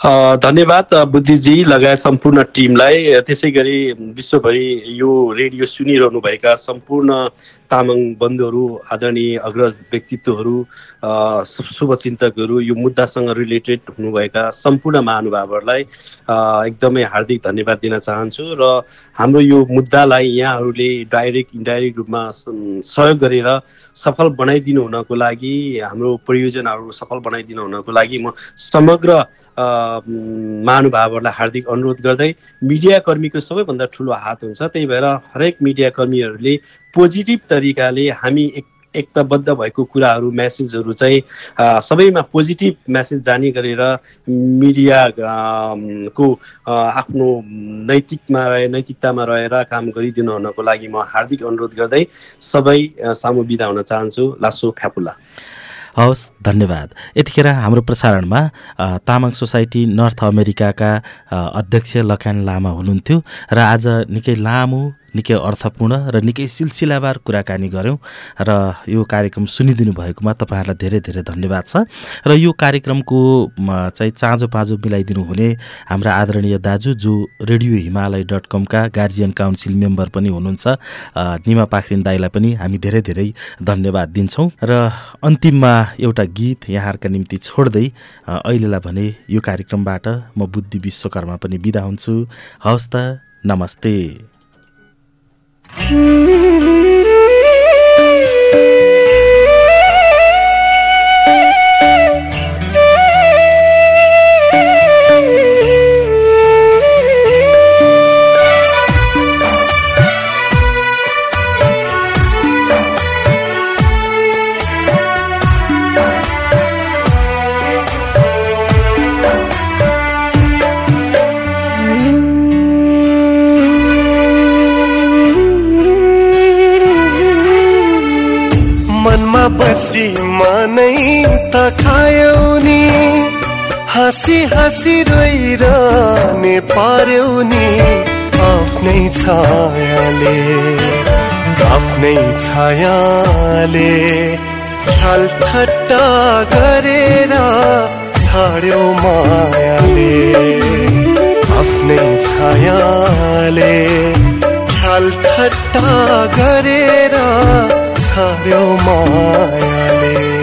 धन्यवाद बुद्धिजी लगायत सम्पूर्ण टिमलाई। त्यसै गरी विश्वभरि यो रेडियो सुनिरहनुभएका सम्पूर्ण तामाङ बन्धुहरू आदरणीय अग्रज व्यक्तित्वहरू शुभचिन्तकहरू यो मुद्दासँग रिलेटेड हुनुभएका सम्पूर्ण महानुभावहरूलाई एकदमै हार्दिक धन्यवाद दिन चाहन्छु र हाम्रो यो मुद्दालाई यहाँहरूले डाइरेक्ट इन्डाइरेक्ट रूपमा सहयोग गरेर सफल बनाइदिनु हुनको लागि हाम्रो परियोजनाहरू सफल बनाइदिनु हुनको लागि म समग्र महानुभावहरूलाई हार्दिक अनुरोध गर्दै मिडियाकर्मीको सबैभन्दा ठुलो हात हुन्छ। त्यही भएर हरेक मिडियाकर्मीहरूले पोजिटिभ तरिकाले हामी एक एकताबद्ध भएको कुराहरू म्यासेजहरू चाहिँ सबैमा पोजिटिभ म्यासेज जाने गरेर मिडिया को आफ्नो नैतिकमा रहे नैतिकतामा रहेर काम गरिदिनु हुनको लागि म हार्दिक अनुरोध गर्दै सबै सामु बिदा हुन चाहन्छु। लासो फ्यापुला हवस् धन्यवाद। यतिखेर हाम्रो प्रसारणमा तामाङ सोसाइटी नर्थ अमेरिकाका अध्यक्ष लखान लामा हुनुहुन्थ्यो र आज निकै लामो निकै अर्थपूर्ण र निकै सिलसिलावार कुराकानी गऱ्यौँ र यो कार्यक्रम सुनिदिनु भएकोमा तपाईँहरूलाई धेरै धेरै धन्यवाद छ। र यो कार्यक्रमको चाहिँ चाँजो पाँजो मिलाइदिनु हुने हाम्रा आदरणीय दाजु जो रेडियो हिमालय डट कमका गार्जियन काउन्सिल मेम्बर पनि हुनुहुन्छ निमा पाखरिन दाईलाई पनि हामी धेरै धेरै धन्यवाद दिन्छौँ। र अन्तिममा एउटा गीत यहाँहरूका निम्ति छोड्दै अहिलेलाई भने यो कार्यक्रमबाट म बुद्धि विश्वकर्मा पनि बिदा हुन्छु। हवस् त नमस्ते। बसी हाँसी हाँसी रोइरहने पर्यौ नि। आफ्नै छायाले आफ्नै छायाले ख्याल ठट्टा गरेर छाड्यो मायाले। आफ्नै छायाले ख्याल ठट्टा गरेर छाड्यो माया